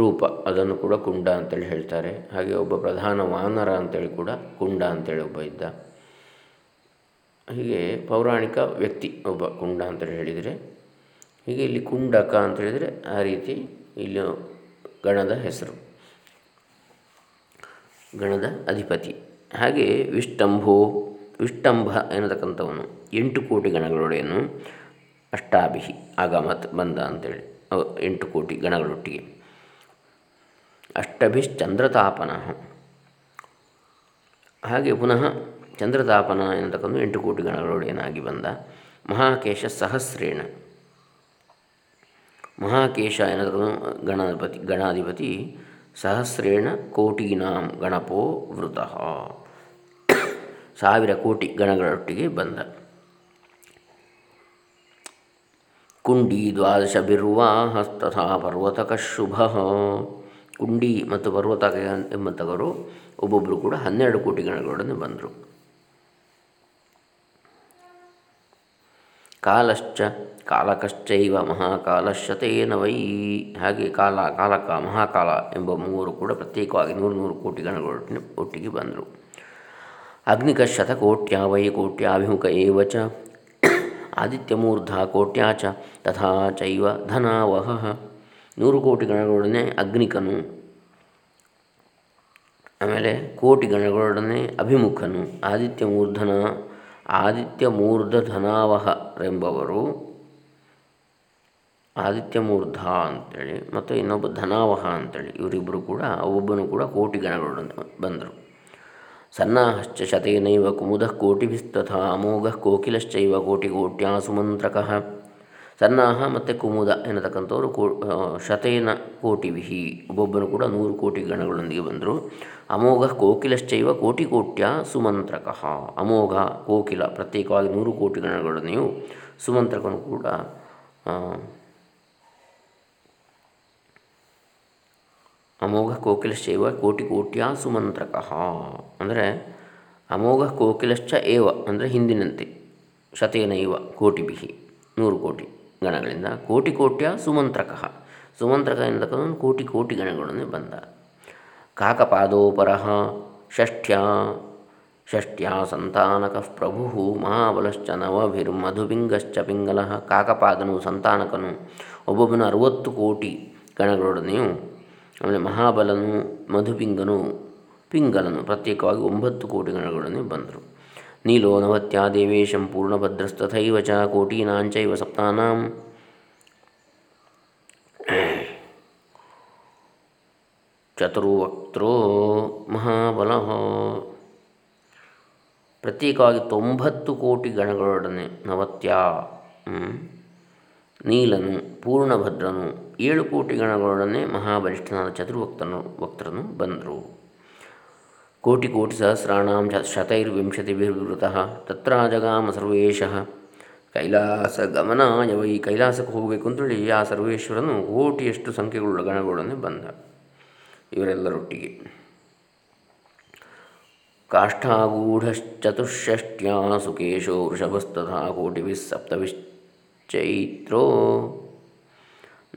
ರೂಪ. ಅದನ್ನು ಕೂಡ ಕುಂಡ ಅಂತೇಳಿ ಹೇಳ್ತಾರೆ. ಹಾಗೆ ಒಬ್ಬ ಪ್ರಧಾನ ವಾನರ ಅಂತೇಳಿ ಕೂಡ ಕುಂಡ ಅಂತೇಳಿ ಒಬ್ಬ ಇದ್ದ. ಹೀಗೆ ಪೌರಾಣಿಕ ವ್ಯಕ್ತಿ ಒಬ್ಬ ಕುಂಡ ಅಂತೇಳಿ ಹೇಳಿದರೆ, ಹೀಗೆ ಇಲ್ಲಿ ಕುಂಡಕ ಅಂತ ಹೇಳಿದರೆ ಆ ರೀತಿ ಇಲ್ಲಿ ಗಣದ ಹೆಸರು, ಗಣದ ಅಧಿಪತಿ. ಹಾಗೆ ವಿಷ್ಟಂಭೋ, ವಿಷ್ಟಂಭ ಎನ್ನತಕ್ಕಂಥವನು. ಎಂಟು ಕೋಟಿ ಗಣಗಳೊಡೆಯನ್ನು ಅಷ್ಟಾಭಿಹಿ. ಆಗಮತ್ ಬಂದ ಅಂತೇಳಿ ಎಂಟು ಕೋಟಿ ಗಣಗಳೊಟ್ಟಿಗೆ. ಅಷ್ಟಭಿಶ್ಚಂದ್ರತಾಪನ. ಹಾಗೆ ಪುನಃ ಚಂದ್ರತಾಪನ ಎನ್ನತಕ್ಕಂಥ ಎಂಟು ಕೋಟಿ ಗಣಗಳೊಡೆಯನಾಗಿ ಬಂದ? ಮಹಾಕೇಶ ಸಹಸ್ರೇಣ. ಮಹಾಕೇಶ ಎನ್ನತಕ್ಕಂಥ ಗಣಾಧಿಪತಿ ಗಣಾಧಿಪತಿ ಸಹಸ್ರೇಣ ಕೋಟಿನಾಂ ಗಣಪೋ ವೃತಃ. ಸಾವಿರ ಕೋಟಿ ಗಣಗಳೊಟ್ಟಿಗೆ ಬಂದ. ಕುಂಡಿ ದ್ವಾದಶ ಬಿರ್ವಾಹಸ್ತಥಾ ಪರ್ವತಕ ಶುಭ. ಕುಂಡಿ ಮತ್ತು ಪರ್ವತಕ ಎಂಬಂಥವರು ಒಬ್ಬೊಬ್ಬರು ಕೂಡ ಹನ್ನೆರಡು ಕೋಟಿ ಗಣಗಳೊಡನೆ ಬಂದರು. ಕಾಲಶ್ಚ ಕಾಲಕಶ್ಚೈವ ಮಹಾಕಾಲಶತೇನ ವೈ. ಹಾಗೆ ಕಾಲ ಕಾಲಕ ಮಹಾಕಾಲ ಎಂಬ ಮೂವರು ಕೂಡ ಪ್ರತ್ಯೇಕವಾಗಿ ನೂರು ನೂರು ಕೋಟಿ ಗಣಗಳೊಟ್ಟಿನ ಒಟ್ಟಿಗೆ ಬಂದರು. ಅಗ್ನಿಕಶತಕೋಟ್ಯ ವೈ ಕೋಟ್ಯಾಭಿಮುಖ ಏವ ಚ ಆದಿತ್ಯಮೂರ್ಧ ಕೋಟ್ಯಾಚ ತಥಾ ಚೈವ ಧನಾವಹ. ನೂರು ಕೋಟಿ ಗಣಗಳೊಡನೆ ಅಗ್ನಿಕನು. ಆಮೇಲೆ ಕೋಟಿ ಗಣಗಳೊಡನೆ ಅಭಿಮುಖನು. ಆದಿತ್ಯ ಮೂರ್ಧನ ಆದಿತ್ಯ ಮೂರ್ಧ ಧನಾವಹರೆಂಬವರು ಆದಿತ್ಯ ಮೂರ್ಧ ಅಂತೇಳಿ, ಮತ್ತು ಇನ್ನೊಬ್ಬ ಧನಾವಹ ಅಂತೇಳಿ ಇವರಿಬ್ಬರು ಕೂಡ ಒಬ್ಬನು ಕೂಡ ಕೋಟಿ ಗಣಗಳೊಡನೆ ಬಂದರು. ಸನ್ನಾಹಶ್ಚ ಶತೇನೈವ ಕುಮುದಃ ಕೋಟಿಭಿಸ್ತಥ, ಅಮೋಘಃ ಕೋಕಿಲಶ್ಚೈವ ಕೋಟಿ ಕೋಟ್ಯಾ ಸುಮಂತ್ರಕಃ ಸನ್ನಾಹ ಮತ್ತು ಕುಮುದ ಎನ್ನತಕ್ಕಂಥವ್ರು ಕೋ ಶತೇನ ಕೋಟಿವಿಹಿ ಒಬ್ಬೊಬ್ಬರು ಕೂಡ ನೂರು ಕೋಟಿ ಗಣಗಳೊಂದಿಗೆ ಬಂದರು. ಅಮೋಘ ಕೋಕಿಲಶ್ಚೈವ ಕೋಟಿ ಕೋಟ್ಯ ಸುಮಂತ್ರಕಃ ಅಮೋಘ, ಕೋಕಿಲ ಪ್ರತ್ಯೇಕವಾಗಿ ನೂರು ಕೋಟಿ ಗಣಗಳೊಡನೆಯೂ ಸುಮಂತ್ರಕನು ಕೂಡ ಅಮೋಘ ಕೋಕಿಲಶ್ಚೈವ ಕೋಟಿ ಕೋಟ್ಯ ಸುಮಂತ್ರಕಃ ಅಂದರೆ ಅಮೋಘ ಕೋಕಿಲಶ್ಚ ಏವ ಅಂದರೆ ಹಿಂದಿನಂತೆ ಶತೇನೈವ ಬಿಹಿ, ನೂರು ಕೋಟಿ ಗಣಗಳಿಂದ ಕೋಟಿ ಕೋಟ್ಯ ಸುಮಂತ್ರಕಃ ಸುಮಂತ್ರಕ ಎಂದಕ್ಕಂಥ ಕೋಟಿ ಕೋಟಿ ಗಣಗಳನ್ನೇ ಬಂದ. ಕಾಕಪಾದೋಪರ ಷಷ್ಠ್ಯಾ ಷಷ್ಠ್ಯಾ ಸಂತಾನಕ ಪ್ರಭು ಮಹಾಬಲಶ್ಚ ನವಭಿರ್ಮಧುಪಿಂಗಶ್ಚ ಪಿಂಗಲ ಕಾಕಪಾದನು ಸಂತಾನಕನು. ಒಬ್ಬೊಬ್ಬನ ಅರುವತ್ತು ಕೋಟಿ ಗಣಗಳೊಡನೆಯೂ ಆಮೇಲೆ ಮಹಾಬಲನು ಮಧುಪಿಂಗನು ಪಿಂಗಲನು ಪ್ರತ್ಯೇಕವಾಗಿ ಒಂಬತ್ತು ಕೋಟಿ ಗಣಗಳೊಡನೆ ಬಂದರು. ನೀಲೋ ನವತ್ಯ ದೇವೇಶಂ ಪೂರ್ಣಭದ್ರಸ್ತಥೈವ ಚ ಕೋಟೀನಾಂಚೈವ ಸಪ್ತಾನಾಂ. ಚತುರ್ವಕ್ತ್ರೋ ಮಹಾಬಲ. ಪ್ರತ್ಯೇಕವಾಗಿ ತೊಂಬತ್ತು ಕೋಟಿ ಗಣಗಳೊಡನೆ ನವತ್ಯ ನೀಲನು, ಪೂರ್ಣಭದ್ರನು ಏಳು ಕೋಟಿ ಗಣಗಳೊಡನೆ ಮಹಾಬಲಿಷ್ಠನಾದ ಚತುರ್ವಕ್ತನು, ವಕ್ತರನು ಬಂದರು. ಕೋಟಿ ಕೋಟಿ ಸಹಸ್ರಾಣಾಂ ಶತೈರ್ವಿಂಶತಿಭಿರ್ವೃತಃ ತತ್ರ ಜಗಾಮ ಸರ್ವೇಶಃ. ಕೈಲಾಸ ಗಮನಾಯ ವೈ ಕೈಲಾಸಕ್ಕೆ ಹೋಗಬೇಕು ಅಂತೇಳಿ ಆ ಸರ್ವೇಶ್ವರನು ಕೋಟಿಯಷ್ಟು ಸಂಖ್ಯೆಗಳ ಗಣಗಳೊಡನೆ ಬಂದ ಇವರೆಲ್ಲರೊಟ್ಟಿಗೆ. ಕಾಷ್ಠಾಗೂಢಶ್ಚತುಷ್ಷಷ್ಟ್ಯಾ ಸುಕೇಶೋ ವೃಷಭಸ್ತಥಾ ಕೋಟಿಭಿಃ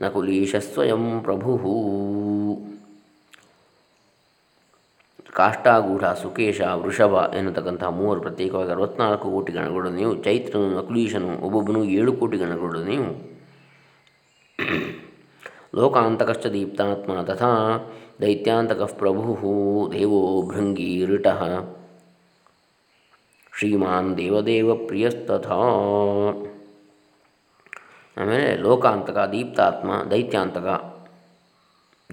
ನಕುಲೀಶ ಸ್ವಯಂ ಪ್ರಭು. ಕಾಷ್ಟಾಗೂಢ ಸುಕೇಶ ವೃಷಭ ಎನ್ನತಕ್ಕಂತಹ ಮೂವರು ಪ್ರತ್ಯೇಕವಾಗಿ ಅರವತ್ನಾಲ್ಕು ಕೋಟಿ ಗಣಗಳೊಡನೆಯೂ ಚೈತ್ರನು, ನಕುಲೀಶನು, ಒಬ್ಬೊಬ್ಬನು ಏಳು ಕೋಟಿ ಗಣಗಳೊಡನೆಯೂ ಲೋಕಾಂತಕಶ್ಚ ದೀಪ್ತಾತ್ಮ ತಥಾ ದೈತ್ಯಾಂತಕ ಪ್ರಭು ದೇವೋ ಭೃಂಗಿ ಋಟಃ ಶ್ರೀಮಾನ್ ದೇವದೇವ ಪ್ರಿಯಸ್ತಥಾ. ಆಮೇಲೆ ಲೋಕಾಂತಕ, ದೀಪ್ತಾತ್ಮ, ದೈತ್ಯಾಂತಕ,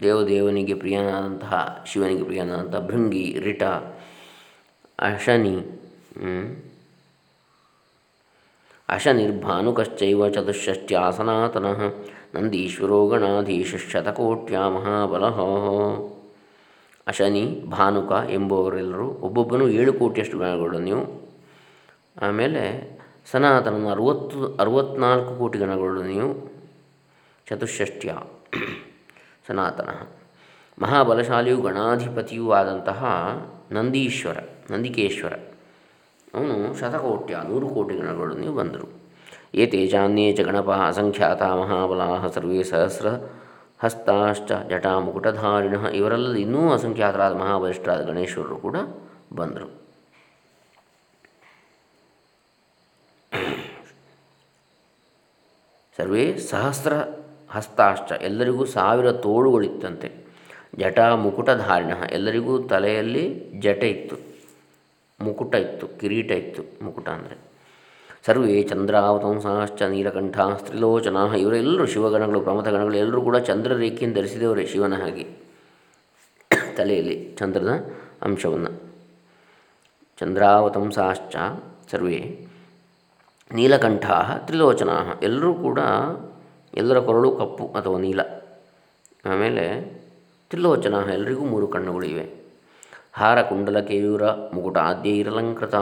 ದೇವದೇವನಿಗೆ ಪ್ರಿಯನಾದಂತಹ, ಶಿವನಿಗೆ ಪ್ರಿಯನಾದಂತಹ ಭೃಂಗಿ, ರಿಟ, ಅಶನಿ ಅಶನಿರ್ಭಾನುಕಶ್ಚೈವ ಚತುಷ್ಷಷ್ಟ್ಯಾ ಸನಾತನಃ ನಂದೀಶ್ವರೋ ಗಣಾಧೀಶತಕೋಟ್ಯ ಮಹಾಬಲ ಅಶನಿ, ಭಾನುಕ ಎಂಬುವರೆಲ್ಲರೂ ಒಬ್ಬೊಬ್ಬನು ಏಳು ಕೋಟಿಯಷ್ಟು ನೀವು ಆಮೇಲೆ ಸನಾತನನು ಅರುವತ್ತು, ಅರುವತ್ನಾಲ್ಕು ಕೋಟಿ ಗಣಗಳೊಡನೆಯೂ ಚತುಷ್ಷಷ್ಟ್ಯ ಸನಾತನ. ಮಹಾಬಲಶಾಲಿಯು ಗಣಾಧಿಪತಿಯೂ ಆದಂತಹ ನಂದೀಶ್ವರ, ನಂದಿಕೇಶ್ವರ. ಅವನು ಶತಕೋಟ್ಯ, ನೂರು ಕೋಟಿ ಗಣಗಳೊಡನೆಯೂ ಬಂದರು. ಏತೆ ಚಾನ್ಯೇ ಚ ಗಣಪ ಅಸಂಖ್ಯಾತ ಮಹಾಬಲಾಹ ಸರ್ವೇ ಸಹಸ್ರ ಹಸ್ತಾಶ್ಚ ಜಟಾ ಮುಕುಟಧಾರಿಣ ಇವರೆಲ್ಲ ಇನ್ನೂ ಅಸಂಖ್ಯಾತರಾದ ಮಹಾಬಲಿಷ್ಠರಾದ ಗಣೇಶ್ವರರು ಕೂಡ ಬಂದರು. ಸರ್ವೇ ಸಹಸ್ರ ಹಸ್ತಾಶ್ಚ. ಎಲ್ಲರಿಗೂ ಸಾವಿರ ತೋಳುಗಳಿತ್ತಂತೆ. ಜಟ ಮುಕುಟಧಾರಿಣ. ಎಲ್ಲರಿಗೂ ತಲೆಯಲ್ಲಿ ಜಟೆ ಇತ್ತು. ಮುಕುಟ ಇತ್ತು, ಕಿರೀಟ ಇತ್ತು. ಮುಕುಟ ಅಂದರೆ ಸರ್ವೇ ಚಂದ್ರಾವತಂಸಾಶ್ಚ, ನೀಲಕಂಠ, ಸ್ತ್ರಿಲೋಚನ. ಇವರೆಲ್ಲರೂ ಶಿವಗಣಗಳು ಪ್ರಮಥಗಣಗಳು ಎಲ್ಲರೂ ಕೂಡ ಚಂದ್ರ ಚಂದ್ರರೇಖೆಯನ್ನು ಧರಿಸಿದವರೇ ಶಿವನ ಹಾಗೆ. ತಲೆಯಲ್ಲಿ ಚಂದ್ರನ ಅಂಶವನ್ನು. ಚಂದ್ರಾವತಂಸಾಶ್ಚ ಸರ್ವೇ ನೀಲಕಂಠ ತ್ರಿಲೋಚನಾ ಎಲ್ಲರೂ ಕೂಡ ಎಲ್ಲರ ಕೊರಳು, ಕಪ್ಪು ಅಥವಾ ನೀಲ. ಆಮೇಲೆ ತ್ರಿಲೋಚನ ಎಲ್ಲರಿಗೂ ಮೂರು ಕಣ್ಣುಗಳಿವೆ. ಹಾರ, ಕುಂಡಲ, ಕೇಯೂರ, ಮುಕುಟ ಆದ್ಯ ಇರಲಂಕೃತ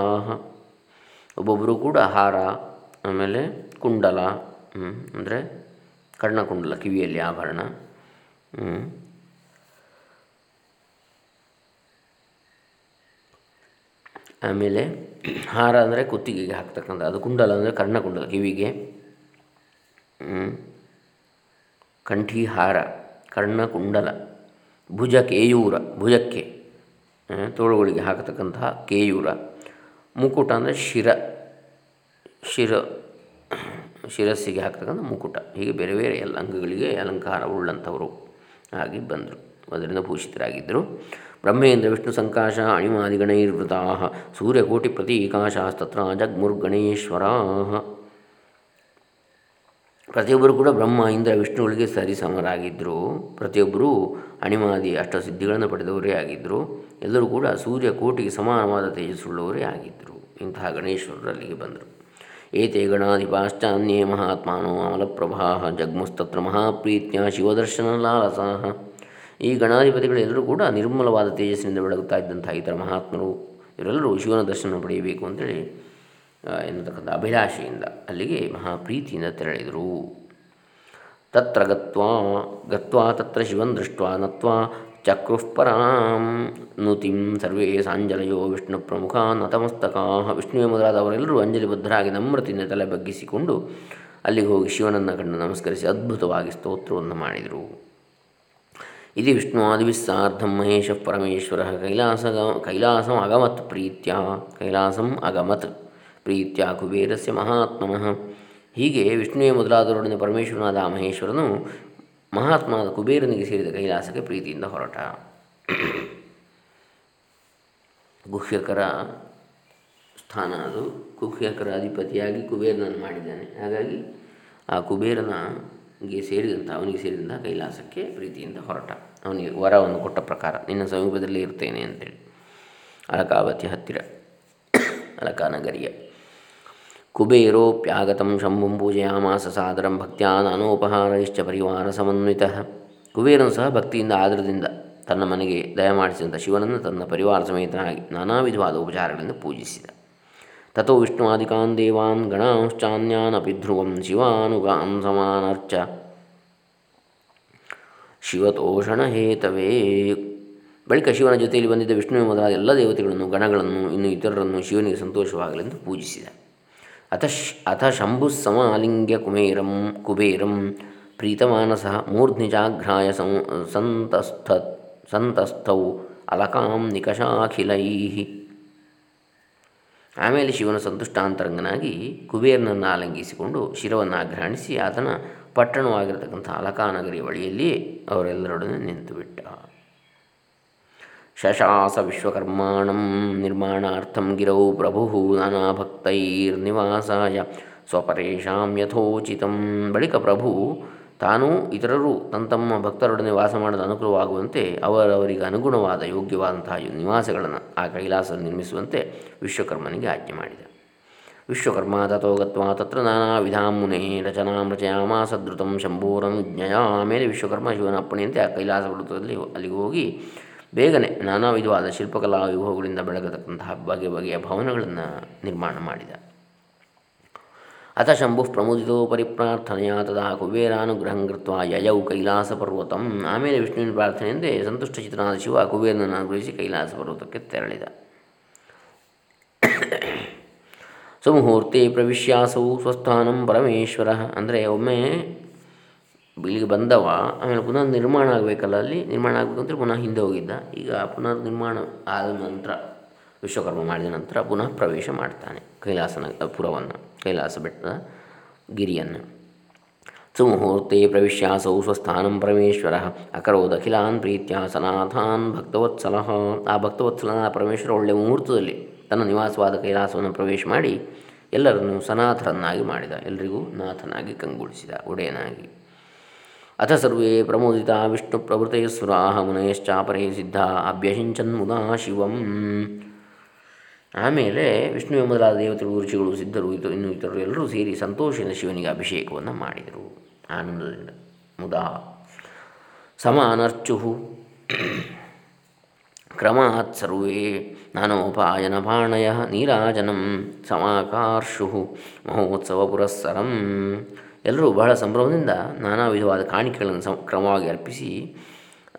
ಒಬ್ಬೊಬ್ಬರು ಕೂಡ ಹಾರ, ಆಮೇಲೆ ಕುಂಡಲ ಅಂದರೆ ಕರ್ಣಕುಂಡಲ ಕಿವಿಯಲ್ಲಿ ಆಭರಣ ಆಮೇಲೆ ಹಾರ ಅಂದರೆ ಕುತ್ತಿಗೆಗೆ ಹಾಕ್ತಕ್ಕಂಥ, ಅದು ಕುಂಡಲ ಅಂದರೆ ಕರ್ಣಕುಂಡಲ ಕಿವಿಗೆ. ಕಂಠಿ ಹಾರ ಕರ್ಣಕುಂಡಲ ಭುಜ ಕೇಯೂರ, ಭುಜಕ್ಕೆ ತೋಳುಗಳಿಗೆ ಹಾಕತಕ್ಕಂತಹ ಕೇಯೂರ. ಮುಕುಟ ಅಂದರೆ ಶಿರ ಶಿರ, ಶಿರಸ್ಸಿಗೆ ಹಾಕ್ತಕ್ಕಂಥ ಮುಕುಟ. ಹೀಗೆ ಬೇರೆ ಬೇರೆ ಎಲ್ಲ ಅಂಗಗಳಿಗೆ ಅಲಂಕಾರ ಉಳ್ಳಂಥವರು ಆಗಿ ಬಂದರು. ಅದರಿಂದ ಭೂಷಿತರಾಗಿದ್ದರು. ಬ್ರಹ್ಮೇಂದ್ರ ವಿಷ್ಣು ಸಂಕಾಶ ಅಣಿಮಾದಿಗಣೈರ್ವೃತಾ ಸೂರ್ಯಕೋಟಿ ಪ್ರತೀಕಾಶಾಸ್ತತ್ರ ಜಗ್ಮುರ್ಗಣೇಶ್ವರ ಪ್ರತಿಯೊಬ್ಬರು ಕೂಡ ಬ್ರಹ್ಮ, ಇಂದ್ರ, ವಿಷ್ಣುಗಳಿಗೆ ಸರಿಸಮರಾಗಿದ್ದರು ಪ್ರತಿಯೊಬ್ಬರೂ ಅಣಿಮಾದಿ ಅಷ್ಟಸಿದ್ಧಿಗಳನ್ನು ಪಡೆದವರೇ ಆಗಿದ್ದರು ಎಲ್ಲರೂ ಕೂಡ ಸೂರ್ಯ ಕೋಟಿಗೆ ಸಮಾನವಾದ ತೇಜಸ್ಸುಳ್ಳವರೇ ಆಗಿದ್ದರು ಇಂತಹ ಗಣೇಶ್ವರರು ಅಲ್ಲಿಗೆ ಬಂದರು. ಏತೆ ಗಣಾಧಿಪಾಶ್ಚಾನ್ಯೇ ಮಹಾತ್ಮಾನೋ ಅಮಲಪ್ರಭಾ ಜಗ್ಮಸ್ತತ್ರ ಮಹಾಪ್ರೀತ್ಯ ಶಿವದರ್ಶನ ಲಾಲಸಾಹ. ಈ ಗಣಾಧಿಪತಿಗಳೆಲ್ಲರೂ ಕೂಡ ನಿರ್ಮಲವಾದ ತೇಜಸ್ಸಿನಿಂದ ಬೆಳಗುತ್ತಾ ಇದ್ದಂಥ ಇತರ ಮಹಾತ್ಮರು ಇವರೆಲ್ಲರೂ ಶಿವನ ದರ್ಶನ ಪಡೆಯಬೇಕು ಅಂತೇಳಿ ಎನ್ನತಕ್ಕಂಥ ಅಭಿಲಾಷೆಯಿಂದ ಅಲ್ಲಿಗೆ ಮಹಾಪ್ರೀತಿಯಿಂದ ತೆರಳಿದರು. ತತ್ರ ಗತ್ವಾ ಗತ್ವಾ ತತ್ರ ಶಿವನ್ ದೃಷ್ಟ ನತ್ವಾ ಚಕ್ರುಃಪರಾಂ ನುತಿಂ ಸರ್ವೇ ಸಾಂಜಲಯೋ ವಿಷ್ಣು ಪ್ರಮುಖ ನತಮಸ್ತಕಾ. ವಿಷ್ಣುವೆ ಮೊದಲಾದವರೆಲ್ಲರೂ ಅಂಜಲಿ ಬದ್ಧರಾಗಿ ನಮ್ರತೆಯಿಂದ ತಲೆ ಬಗ್ಗಿಸಿಕೊಂಡು ಅಲ್ಲಿಗೆ ಹೋಗಿ ಶಿವನನ್ನು ಕಂಡು ನಮಸ್ಕರಿಸಿ ಅದ್ಭುತವಾಗಿ ಸ್ತೋತ್ರವನ್ನು ಮಾಡಿದರು. ಇದು ವಿಷ್ಣುವಾದಿಭಿಸ್ಸಾರ್ಧಂ ಮಹೇಶ ಪರಮೇಶ್ವರ ಕೈಲಾಸ ಕೈಲಾಸಂ ಅಗಮತ್ ಪ್ರೀತ್ಯ ಕೈಲಾಸಂ ಅಗಮತ್ ಪ್ರೀತ್ಯ ಕುಬೇರಸ್ಯ ಮಹಾತ್ಮನಃ ಹೀಗೆ ವಿಷ್ಣುವೇ ಮೊದಲಾದವರೊಡನೆ ಪರಮೇಶ್ವರನಾದ ಮಹೇಶ್ವರನು ಮಹಾತ್ಮನಾದ ಕುಬೇರನಿಗೆ ಸೇರಿದ ಕೈಲಾಸಕ್ಕೆ ಪ್ರೀತಿಯಿಂದ ಹೊರಟ. ಗುಹ್ಯಕರ ಸ್ಥಾನ ಅದು. ಗುಹ್ಯಕರ ಅಧಿಪತಿಯಾಗಿ ಕುಬೇರನನ್ನು ಮಾಡಿದ್ದಾನೆ. ಹಾಗಾಗಿ ಆ ಕುಬೇರನಿಗೆ ಸೇರಿದಂಥ ಅವನಿಗೆ ಸೇರಿದಂಥ ಕೈಲಾಸಕ್ಕೆ ಪ್ರೀತಿಯಿಂದ ಹೊರಟ. ಅವನಿಗೆ ವರವನ್ನು ಕೊಟ್ಟ ಪ್ರಕಾರ, ನಿನ್ನ ಸಮೀಪದಲ್ಲಿ ಇರ್ತೇನೆ ಅಂತೇಳಿ. ಅಲಕಾವತಿ ಹತ್ತಿರ, ಅಲಕಾನಗರಿಯ ಕುಬೇರೋಪ್ಯಾಗತಂ ಶಂಭುಂ ಪೂಜೆಯಾಮಾಸ ಸಾದರಂ ಭಕ್ತಿಯ ನಾನೋಪಹಾರೈಶ್ಚ ಪರಿವಾರ ಸಮನ್ವಿತ. ಕುಬೇರನು ಸಹ ಭಕ್ತಿಯಿಂದ ಆದರದಿಂದ ತನ್ನ ಮನೆಗೆ ದಯಮಾಡಿಸಿದಂಥ ಶಿವನನ್ನು ತನ್ನ ಪರಿವಾರ ಸಮೇತನಾಗಿ ನಾನಾ ವಿಧವಾದ ಉಪಚಾರಗಳಿಂದ ಪೂಜಿಸಿದ. ತಥೋ ವಿಷ್ಣುವಾದಿಕಾನ್ ದೇವಾನ್ ಗಣಾಂಶ್ಚಾನ್ಯಾನ್ ಅಪಿ ಧ್ರುವಂ ಶಿವಾನುಗಾನ್ ಸಮಾನರ್ಚ ಶಿವತೋಷಣ ಹೇತವೇ ಬಳಿಕ ಶಿವನ ಜೊತೆಯಲ್ಲಿ ಬಂದಿದ್ದ ವಿಷ್ಣು ಮೊದಲಾದ ಎಲ್ಲ ದೇವತೆಗಳನ್ನು, ಗಣಗಳನ್ನು, ಇನ್ನು ಇತರರನ್ನು ಶಿವನಿಗೆ ಸಂತೋಷವಾಗಲೆಂದು ಪೂಜಿಸಿದ. ಅಥ ಅಥ ಶಂಭುಸ್ಸಮಾಲಿಂಗ್ಯ ಕುಮೇರಂ ಕುಬೇರಂ ಪ್ರೀತಮಾನಸ ಮೂರ್ಧ್ನಿಜಾಘ್ರಾಯ ಸಂತಸ್ಥ ಸಂತಸ್ಥೌ ಅಲಕಾಂ ನಿಕಷಾಖಿಲೈ ಆಮೇಲೆ ಶಿವನ ಸಂತುಷ್ಟಾಂತರಂಗನಾಗಿ ಕುಬೇರನನ್ನು ಆಲಂಗಿಸಿಕೊಂಡು ಶಿರವನ್ನು ಆಗ್ರಹಣಿಸಿ ಆತನ ಪಟ್ಟಣವಾಗಿರತಕ್ಕಂಥ ಅಲಕಾನಗರಿಯ ಬಳಿಯಲ್ಲಿ ಅವರೆಲ್ಲರೊಡನೆ ನಿಂತುಬಿಟ್ಟ ಶಶಾಸ ವಿಶ್ವಕರ್ಮಾಣಂ ನಿರ್ಮಾಣಾರ್ಥಂ ಗಿರೌ ಪ್ರಭು ನಾನಾ ಭಕ್ತೈರ್ನಿವಾಸಾಯ ಸ್ವಪರೇಶಾಂ ಯಥೋಚಿತಂ. ಬಳಿಕ ಪ್ರಭು ತಾನೂ ಇತರರು ತಮ್ಮ ತಮ್ಮ ಭಕ್ತರೊಡನೆ ವಾಸ ಮಾಡಲು ಅನುಕೂಲವಾಗುವಂತೆ ಅವರವರಿಗೆ ಅನುಗುಣವಾದ ಯೋಗ್ಯವಾದಂತಹ ನಿವಾಸಗಳನ್ನು ಆ ಕೈಲಾಸ ನಿರ್ಮಿಸುವಂತೆ ವಿಶ್ವಕರ್ಮನಿಗೆ ಆಜ್ಞೆ ಮಾಡಿದ. ವಿಶ್ವಕರ್ಮ ತಥೋ ತತ್ರ ನಾನಾ ವಿಧಾಂ ಮುನೆ ರಚನಾಂ ಶಂಭೂರಂ ಜ್ಞಯ ಆಮೇಲೆ ವಿಶ್ವಕರ್ಮ ಶಿವನ ಅಪ್ಪಣೆಯಂತೆ ಆ ಕೈಲಾಸ ವೃತ್ತದಲ್ಲಿ ಅಲ್ಲಿಗೆ ಹೋಗಿ ಬೇಗನೆ ನಾನಾ ವಿಧವಾದ ಶಿಲ್ಪಕಲಾ ವಿಭವಗಳಿಂದ ಬೆಳಗತಕ್ಕಂತಹ ಬಗೆ ಬಗೆಯ ಭವನಗಳನ್ನು ನಿರ್ಮಾಣ ಮಾಡಿದ. ಅಥ ಶಂಭು ಪ್ರಮುದಿತೋ ಪರಿಪ್ರಾರ್ಥನೆಯ ತದಾ ಕುಬೇರಾನುಗ್ರಹಂ ಕೃತ್ವ ಯಯೌ ಕೈಲಾಸ ಪರ್ವತಂ ಆಮೇಲೆ ವಿಷ್ಣುವಿನ ಸಂತುಷ್ಟ ಚಿತ್ರನಾದ ಶಿವ ಕುಬೇರನನ್ನು ಅನುಗ್ರಹಿಸಿ ಕೈಲಾಸ ಪರ್ವತಕ್ಕೆ ತೆರಳಿದ। ಸುಮುಹೂರ್ತಿ ಪ್ರವಿಶ್ಯಾಸವು ಸ್ವಸ್ಥಾನಂ ಪರಮೇಶ್ವರ ಅಂದರೆ ಒಮ್ಮೆ ಇಲ್ಲಿಗೆ ಬಂದವ, ಆಮೇಲೆ ಪುನಃ ನಿರ್ಮಾಣ ಆಗಬೇಕಲ್ಲ ಅಲ್ಲಿ? ನಿರ್ಮಾಣ ಆಗಬೇಕಂದ್ರೆ ಪುನಃ ಹಿಂದೆ ಹೋಗಿದ್ದ. ಈಗ ಪುನರ್ ನಿರ್ಮಾಣ ಆದ ನಂತರ, ವಿಶ್ವಕರ್ಮ ಮಾಡಿದ ನಂತರ ಪುನಃ ಪ್ರವೇಶ ಮಾಡ್ತಾನೆ, ಕೈಲಾಸನ ಪುರವನ್ನು. ಕೈಲಾಸ ಬೆಟ್ಟದ ಗಿರಿಯನ್ನು. ಸುಮುಹೂರ್ತೆ ಪ್ರವಿಶ್ಯಾಸೌ ಸ್ವಸ್ಥಾನಂ ಪರಮೇಶ್ವರ ಅಕರೋದಖಿಲಾನ್ ಪ್ರೀತ್ಯ ಸನಾಥಾನ್ ಭಕ್ತವತ್ಸಲ. ಆ ಭಕ್ತವತ್ಸಲನ ಪರಮೇಶ್ವರ ಒಳ್ಳೆಯ ಮುಹೂರ್ತದಲ್ಲಿ ತನ್ನ ನಿವಾಸವಾದ ಕೈಲಾಸವನ್ನು ಪ್ರವೇಶ ಮಾಡಿ ಎಲ್ಲರನ್ನು ಸನಾಥರನ್ನಾಗಿ ಮಾಡಿದ ಎಲ್ಲರಿಗೂ ನಾಥನಾಗಿ ಕಂಗೊಳಿಸಿದ, ಒಡೆಯನಾಗಿ. ಅಥ ಸರ್ವೇ ಪ್ರಮೋದಿತ ವಿಷ್ಣು ಪ್ರಭೃತಯಸ್ಸುರಾಹ ಮುನಯಶ್ಚಾಪರೇ ಸಿದ್ಧ ಅಭ್ಯಸಿಂಚನ್ ಮುದಾ ಶಿವಂ. ಆಮೇಲೆ ವಿಷ್ಣು ಮೊದಲಾದ ದೇವತೆಗಳು, ಋಷಿಗಳು, ಸಿದ್ಧರು, ಇದು ಇನ್ನು ಇತರರು ಎಲ್ಲರೂ ಸೇರಿ ಸಂತೋಷದಿಂದ ಶಿವನಿಗೆ ಅಭಿಷೇಕವನ್ನು ಮಾಡಿದರು. ಆನಂದದಿಂದ. ಮುದಾ. ಸಮಾನರ್ಚು ಕ್ರಮಾತ್ ಸರ್ವೇ ನಾನೋಪಾಯನಪಾಣಯ ನೀರಾಜನಂ ಸಮಾಕಾರ್ಷು ಮಹೋತ್ಸವ ಪುರಸ್ಸರಂ. ಎಲ್ಲರೂ ಬಹಳ ಸಂಭ್ರಮದಿಂದ ನಾನಾ ವಿಧವಾದ ಕಾಣಿಕೆಗಳನ್ನು ಸಂ ಕ್ರಮವಾಗಿ ಅರ್ಪಿಸಿ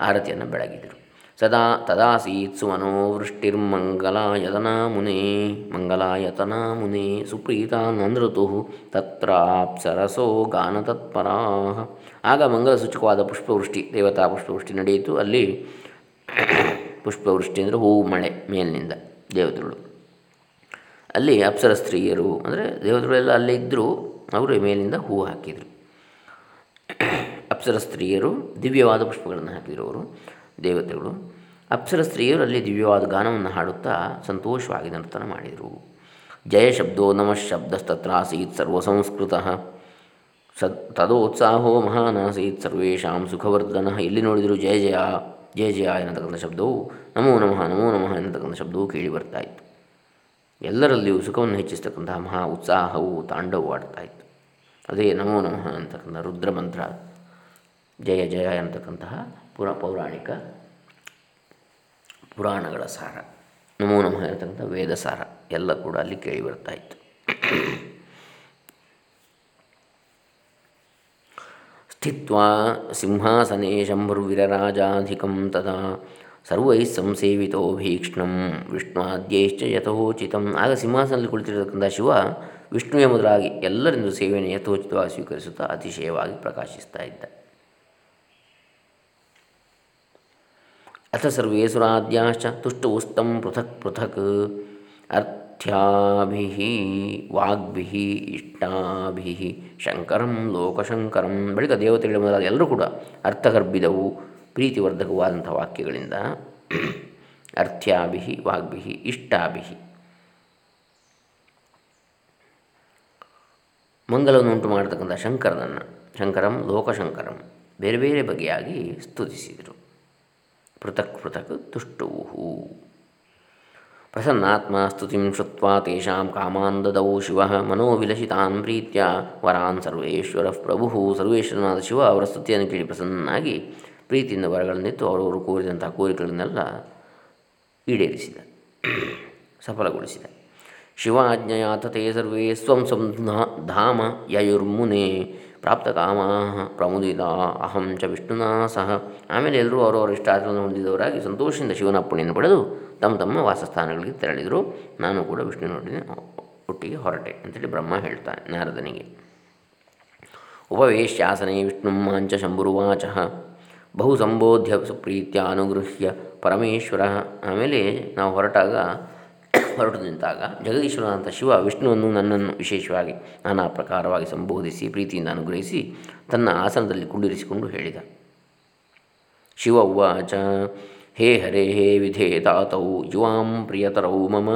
ಆರತಿಯನ್ನು ಬೆಳಗಿದರು. ಸದಾ ತದಾಸೀತ್ ಸುಮನೋ ಮುನೆ ಮಂಗಲಾಯತನಾ ಮುನೇ ಸುಪ್ರೀತಾ ನಂದೃತು ತತ್ರಾಪ್ಸರಸೋ ಗಾನತತ್ಪರಾ ಆಗ ಮಂಗಲ ಸೂಚಕವಾದ ಪುಷ್ಪವೃಷ್ಟಿ, ದೇವತಾ ಪುಷ್ಪವೃಷ್ಟಿ ನಡೆಯಿತು. ಅಲ್ಲಿ ಪುಷ್ಪವೃಷ್ಟಿ ಅಂದರೆ ಹೂವು ಮಳೆ ಮೇಲಿನಿಂದ ದೇವತೆಗಳು. ಅಲ್ಲಿ ಅಪ್ಸರ ಸ್ತ್ರೀಯರು, ಅಂದರೆ ದೇವತೆಗಳೆಲ್ಲ ಅಲ್ಲೇ ಇದ್ದರು ಅವರು ಮೇಲಿಂದ ಹೂವು ಹಾಕಿದರು. ಅಪ್ಸರ ಸ್ತ್ರೀಯರು ದಿವ್ಯವಾದ ಪುಷ್ಪಗಳನ್ನು ಹಾಕಿದರು ಅವರು. ದೇವತೆಗಳು. ಅಪ್ಸರ ಸ್ತ್ರೀಯರು ಅಲ್ಲಿ ದಿವ್ಯವಾದ ಗಾನವನ್ನು ಹಾಡುತ್ತಾ ಸಂತೋಷವಾಗಿ ನರ್ತನ ಮಾಡಿದರು. ಜಯ ಶಬ್ದೋ ನಮಃ ಶಬ್ದಸ್ತತ್ರಾಸೀತ್ ಸರ್ವಸಂಸ್ಕೃತ. ಸದ್ ತದೋತ್ಸಾಹೋ ಮಹಾನಾಸೀತ್ ಸರ್ವೇಷಾಂ ಸುಖವರ್ಧನ. ಎಲ್ಲಿ ನೋಡಿದರೂ ಜಯ ಜಯ ಜಯ ಜಯ ಎನ್ನತಕ್ಕಂಥ ಶಬ್ದವು ನಮೋ ನಮಃ ನಮೋ ನಮಃ ಎನ್ನತಕ್ಕಂಥ ಶಬ್ದವು ಕೇಳಿ ಬರ್ತಾ ಇತ್ತು ಎಲ್ಲರಲ್ಲಿಯೂ ಸುಖವನ್ನು ಹೆಚ್ಚಿಸ್ತಕ್ಕಂತಹ ಮಹಾ ಉತ್ಸಾಹವು ತಾಂಡವು ಆಡ್ತಾಯಿತ್ತು. ಅದೇ ನಮೋ ನಮಃ ಅಂತಕ್ಕಂಥ ರುದ್ರಮಂತ್ರ, ಜಯ ಜಯ ಎನ್ನತಕ್ಕಂತಹ ಪುರ ಪೌರಾಣಿಕ ಪುರಾಣಗಳ ಸಾರ. ನಮೋ ನಮಃ ಇರತಕ್ಕಂಥ ವೇದ ಸಾರ ಎಲ್ಲ ಕೂಡ ಅಲ್ಲಿ ಕೇಳಿ ಬರ್ತಾಯಿತ್ತು ಸ್ಥಿತ್ವಾ ಸಿಂಹಾಸನೆ ಶಂಭುರ್ವಿರರಾಜಾಧಿಕಂ ತದಾ ಸರ್ವೈ ಸಂಸೇವಿತೋ ಭೀಕ್ಷ್ಣಂ ವಿಷ್ಣುವಾದ್ಯೈಶ್ಚ ಯಥೋಚಿತಂ. ಆಗ ಸಿಂಹಾಸನದಲ್ಲಿ ಕುಳಿತಿರತಕ್ಕಂಥ ಶಿವ ವಿಷ್ಣುವೇ ಮೊದಲಾಗಿ ಎಲ್ಲರಿಂದ ಸೇವೆಯನ್ನು ಯಥೋಚಿತವಾಗಿ ಸ್ವೀಕರಿಸುತ್ತಾ ಅತಿಶಯವಾಗಿ ಪ್ರಕಾಶಿಸ್ತಾ ಇದ್ದ. ಅಥ ಸರ್ವೇ ತುಷ್ಟು ಉಸ್ತಂ ಪೃಥಕ್ ಪೃಥಕ್ ಅರ್ಥ್ಯಾಭಿ ವಾಗ್ಭಿ ಇಷ್ಟಾಭಿ ಶಂಕರಂ ಲೋಕಶಂಕರಂ ಬಳಿಕ ದೇವತೆಗಳ ಮೊದಲಾದ ಎಲ್ಲರೂ ಕೂಡ ಅರ್ಥಗರ್ಭಿದವು ಪ್ರೀತಿವರ್ಧಕವಾದಂಥ ವಾಕ್ಯಗಳಿಂದ. ಅರ್ಥ್ಯಾಭಿ, ವಾಗ್ಭಿ, ಇಷ್ಟಾಭಿ. ಮಂಗಲವನ್ನು ಉಂಟು ಮಾಡತಕ್ಕಂಥ ಶಂಕರನನ್ನು, ಶಂಕರಂ, ಲೋಕಶಂಕರಂ ಬೇರೆ ಬೇರೆ ಬಗೆಯಾಗಿ ಸ್ತುತಿಸಿದರು. ಪೃಥಕ್ ಪೃಥಕ್ ತುಷ್ಟು ಪ್ರಸನ್ನಾತ್ಮ ಸ್ತುತಿಂ ಶುತ್ವಾ ತೇಷಾಂ ಕಾಮಾನ್ ದದೌ ಶಿವ ಮನೋವಿಲಸಿತಾನ್ ಪ್ರೀತ್ಯ ವರಾನ್ ಸರ್ವೇಶ್ವರ ಪ್ರಭು. ಸರ್ವೇಶ್ವರನಾದ ಶಿವ ಅವರ ಸ್ತುತಿಯನ್ನು ಕೇಳಿ ಪ್ರಸನ್ನಾಗಿ ಪ್ರೀತಿಯಿಂದ ವರಗಳನ್ನಿತ್ತು ಅವರವರು ಕೋರಿದಂತಹ ಕೋರಿಕೆಗಳನ್ನೆಲ್ಲ ಈಡೇರಿಸಿದ, ಸಫಲಗೊಳಿಸಿದ. ಶಿವಾಜ್ಞೆಯ ತೇ ಸರ್ವೇ ಸ್ವಂ ಸ್ವಂ ಧಾಮ ಯಯುರ್ಮುನೆ ಪ್ರಾಪ್ತಕಾಮಾ ಪ್ರಮುದಿತ, ಅಹಂ ಚ ವಿಷ್ಣುನಾ ಸಹ. ಆಮೇಲೆ ಎಲ್ಲರೂ ಅವರವರ ಇಷ್ಟಾರ್ಥವನ್ನು ಹೊಂದಿದವರಾಗಿ ಸಂತೋಷದಿಂದ ಶಿವನ ಅಪ್ಪಣೆಯನ್ನು ಪಡೆದು ತಮ್ಮ ತಮ್ಮ ವಾಸಸ್ಥಾನಗಳಿಗೆ ತೆರಳಿದರು. ನಾನು ಕೂಡ ವಿಷ್ಣುವಿನೊಡನೆ ಒಟ್ಟಿಗೆ ಹೊರಟೆ ಅಂತೇಳಿ ಬ್ರಹ್ಮ ಹೇಳ್ತಾನೆ ನಾರದನಿಗೆ. ಉಪವೇಶ್ಯಾಸನೆ ವಿಷ್ಣು ಮಾಂಚ ಶಂಭುರುವಾಚ. ಬಹು ಸಂಬೋಧ್ಯ ಸುಪ್ರೀತ್ಯ ಅನುಗೃಹ್ಯ ಪರಮೇಶ್ವರ. ಆಮೇಲೆ ನಾವು ಹೊರಟಾಗ ಹೊರಟು ನಿಂತಾಗ ಜಗದೀಶ್ವರನಂತ ಶಿವ ವಿಷ್ಣುವನ್ನು ನನ್ನನ್ನು ವಿಶೇಷವಾಗಿ ನಾನಾ ಪ್ರಕಾರವಾಗಿ ಸಂಬೋಧಿಸಿ ಪ್ರೀತಿಯಿಂದ ಅನುಗ್ರಹಿಸಿ ತನ್ನ ಆಸನದಲ್ಲಿ ಕುಳ್ಳಿರಿಸಿಕೊಂಡು ಹೇಳಿದ. ಶಿವ ಉವಾಚ, ಹೇ ಹರೇ, ಹೇ ವಿಧೇ ತಾತೌ, ಯುವಾಂ ಪ್ರಿಯತರೌ ಮಮ,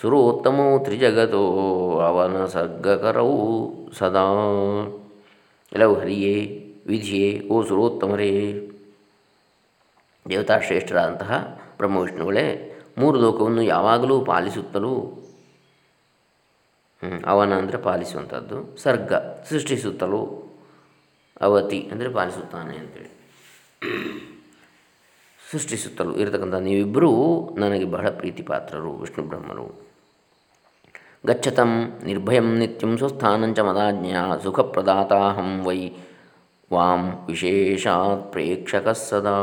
ಸುರೋತ್ತಮೋ ತ್ರಿಜಗತೋ ಅವನ ಸರ್ಗಕರೌ ಸದಾ. ಎಲವ್ ಹರಿಯೇ, ವಿಧಿಯೇ, ಓ ಸುರೋತ್ತಮರೇ. ದೇವತಾಶ್ರೇಷ್ಠರಾದಂತಹ ಬ್ರಹ್ಮವಿಷ್ಣುಗಳೇ ಮೂರು ಲೋಕವನ್ನು ಯಾವಾಗಲೂ ಪಾಲಿಸುತ್ತಲೂ ಅವನ ಅಂದರೆ ಪಾಲಿಸುವಂಥದ್ದು. ಸರ್ಗ ಸೃಷ್ಟಿಸುತ್ತಲೂ ಅವತಿ ಅಂದರೆ ಪಾಲಿಸುತ್ತಾನೆ ಅಂತೇಳಿ. ಸೃಷ್ಟಿಸುತ್ತಲೂ ಇರತಕ್ಕಂಥ ನೀವಿಬ್ಬರೂ ನನಗೆ ಬಹಳ ಪ್ರೀತಿಪಾತ್ರರು, ವಿಷ್ಣು ಬ್ರಹ್ಮರು. ಗಚ್ಚತಂ ನಿರ್ಭಯಂ ನಿತ್ಯಂ ಸ್ವಸ್ಥಾನಂಚ ಮದಾಜ್ಞಾ ಸುಖಪ್ರದಾತಾಹಂ ವೈ ವಾಂ ವಿಶೇಷಾತ್ ಪ್ರೇಕ್ಷಕ ಸದಾ.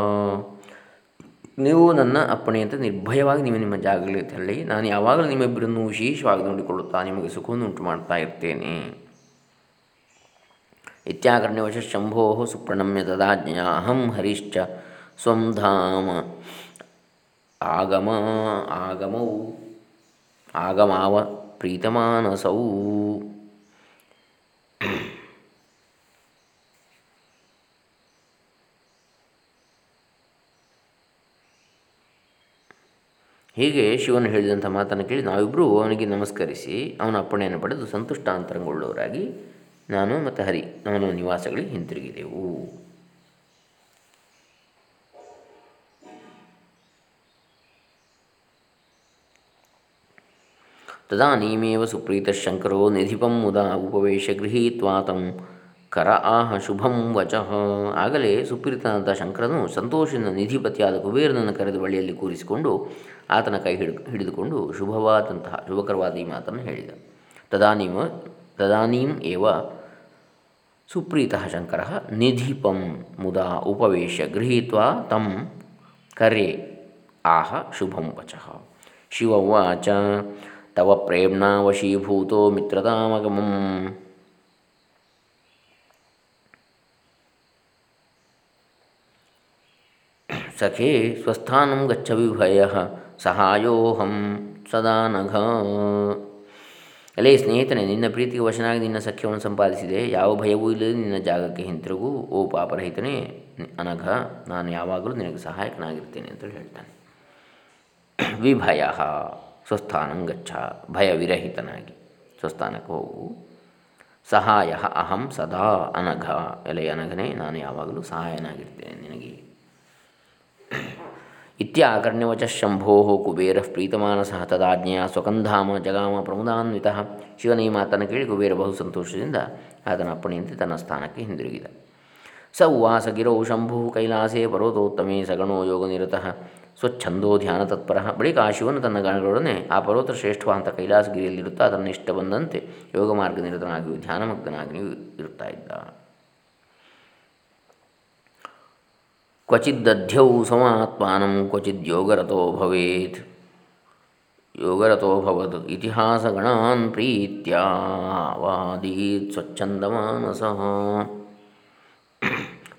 ನೀವು ನನ್ನ ಅಪ್ಪಣೆಯಂತೆ ನಿರ್ಭಯವಾಗಿ ನೀವು ನಿಮ್ಮ ಜಾಗಲಿ ತೆರಳಿ ನಾನು ಯಾವಾಗಲೂ ನಿಮ್ಮಿಬ್ಬರನ್ನು ವಿಶೇಷವಾಗಿ ನೋಡಿಕೊಳ್ಳುತ್ತಾ ನಿಮಗೆ ಸುಖವನ್ನು ಉಂಟು ಮಾಡ್ತಾ ಇರ್ತೇನೆ ಇತ್ಯಾಕರ್ಣ್ಯವಶ ಶಂಭೋ ಸುಪ್ರಣಮ್ಯ ತದಾಜ್ಞ ಅಹಂ ಹರಿಶ್ಚ ಸ್ವಂ ಧಾಮ. ಆಗಮ, ಆಗಮೌ, ಆಗಮಾವ ಪ್ರೀತಮಾನಸೌ. ಹೀಗೆ ಶಿವನು ಹೇಳಿದಂಥ ಮಾತನ್ನು ಕೇಳಿ ನಾವಿಬ್ಬರೂ ಅವನಿಗೆ ನಮಸ್ಕರಿಸಿ ಅವನ ಅಪ್ಪಣೆಯನ್ನು ಪಡೆದು ಸಂತುಷ್ಟ ಅಂತರಂಗೊಳ್ಳುವರಾಗಿ ನಾನು ಮತ್ತು ಹರಿ ನಾನು ನಿವಾಸಗಳಿಗೆ ಹಿಂತಿರುಗಿದೆವು. ತದಾನೀಮೇವ ಸುಪ್ರೀತಶಂಕರೋ ನಿಧಿಪಂ ಮುದಾ ಉಪವೇಶ ಗೃಹೀತ್ವಾ ತಂ ಕರ ಆಹ ಶುಭಂ ವಚಃ. ಆಗಲೇ ಸುಪ್ರೀತನಾದ ಶಂಕರನು ಸಂತೋಷದಿಂದ ನಿಧಿಪತಿಯಾದ ಕುಬೇರನನ್ನು ಕರೆದು ಬಳಿಯಲ್ಲಿ ಕೂರಿಸಿಕೊಂಡು ಆತನ ಕೈ ಹಿಡ್, ಹಿಡಿದುಕೊಂಡು ಶುಭವಾದಂತಹ, ಶುಭಕರವಾದ ಈ ಮಾತನ್ನು ಹೇಳಿದ. ತದಾನೀಮ ತದಾನೀಂ ಏವ ಸುಪ್ರೀತ ಶಂಕರ ನಿಧಿಪಂ ಮುದಾ ಉಪವೇಶ ಗೃಹೀತ್ವ ತಂ ಕರೆ ಆಹ ಶುಭಂ ವಚಃ. ಶಿವವಾಚ. ತವ ಪ್ರೇಮ್ಣಾ ವಶೀಭೂತೋ ಮಿತ್ರತಾಮಗಮಂ. ಸಖೇ ಸ್ವಸ್ಥಾನಂ ಗಚ್ಚ ವಿಭಯ ಸಹಾಯೋಹಂ ಸದಾ ನಘ ಅಲೇ ಸ್ನೇಹಿತನೇ, ನಿನ್ನ ಪ್ರೀತಿಗೆ ವಶನಾಗಿ ನಿನ್ನ ಸಖ್ಯವನ್ನು ಸಂಪಾದಿಸಿದೆ. ಯಾವ ಭಯವೂ ಇಲ್ಲದೆ ನಿನ್ನ ಜಾಗಕ್ಕೆ ಹಿಂತಿರುಗು. ಓ ಪಾಪರಹಿತನೇ, ಅನಘ, ನಾನು ಯಾವಾಗಲೂ ನಿನಗೆ ಸಹಾಯಕನಾಗಿರ್ತೇನೆ ಅಂತ ಹೇಳ್ತಾನೆ. ವಿಭಯ ಸ್ವಸ್ಥಾನಂ ಗಚ್ಚ, ಭಯವಿರಹಿತನಾಗಿ ಸ್ವಸ್ಥಾನಕ್ಕೆ ಹೋಗು. ಸಹಾಯ, ಅಹಂ ಸದಾ ಅನಘ. ಎಲೆ ಅನಘನೇ, ನಾನು ಯಾವಾಗಲೂ ಸಹಾಯನಾಗಿರ್ತೇನೆ ನಿನಗೆ. ಇತ್ಯಾಕರ್ಣ್ಯವಚ ಶಂಭೋ ಕುಬೇರ ಪ್ರೀತಮಾನಸ ತದಾಜ್ಞೆಯ ಸ್ವಕಂಧಾಮ ಜಗಾಮ ಪ್ರಮುದಾನ್ವಿತ ಶಿವನ ಈ ಮಾತನ್ನು ಕೇಳಿ ಕುಬೇರ ಬಹು ಸಂತೋಷದಿಂದ ಆತನ ಅಪ್ಪಣೆಯಂತೆ ತನ್ನ ಸ್ಥಾನಕ್ಕೆ ಹಿಂದಿರುಗಿದ. ಸ ಉವಾಸ ಗಿರೌ ಶಂಭು ಕೈಲಾಸೇ ಪರ್ವತೋತ್ತಮೇ ಸಗಣೋ ಯೋಗನಿರತಃ ಸ್ವಚ್ಛಂದೋ ಧ್ಯಾನ ತತ್ಪರ ಬಳಿಕ ಆ ಶಿವನು ತನ್ನ ಗಣಗಳೊಡನೆ ಆ ಪರ್ವತ ಶ್ರೇಷ್ಠವಂತ ಕೈಲಾಸಗಿರಿಯಲ್ಲಿರುತ್ತಾ ಅದನ್ನು ಇಷ್ಟ ಬಂದಂತೆ ಯೋಗ ಮಾರ್ಗ ನಿರತನಾಗಿಯೂ ಧ್ಯಾನಮಗ್ನಾಗಿಯೂ ಇರುತ್ತಾ ಇದ್ದ ಕ್ವಚಿದ್ದಧ್ಯೌ ಸಮಾತ್ಮಾನಂ ಕ್ವಚಿದ್ ಯೋಗರತೋ ಭವೇತ್ ಯೋಗರತೋ ಭವತ್ ಇತಿಹಾಸಗಣಾನ್ ಪ್ರೀತ್ಯಾವಾದೀತ್ ಸ್ವಚ್ಛಂದ ಮಾನಸಃ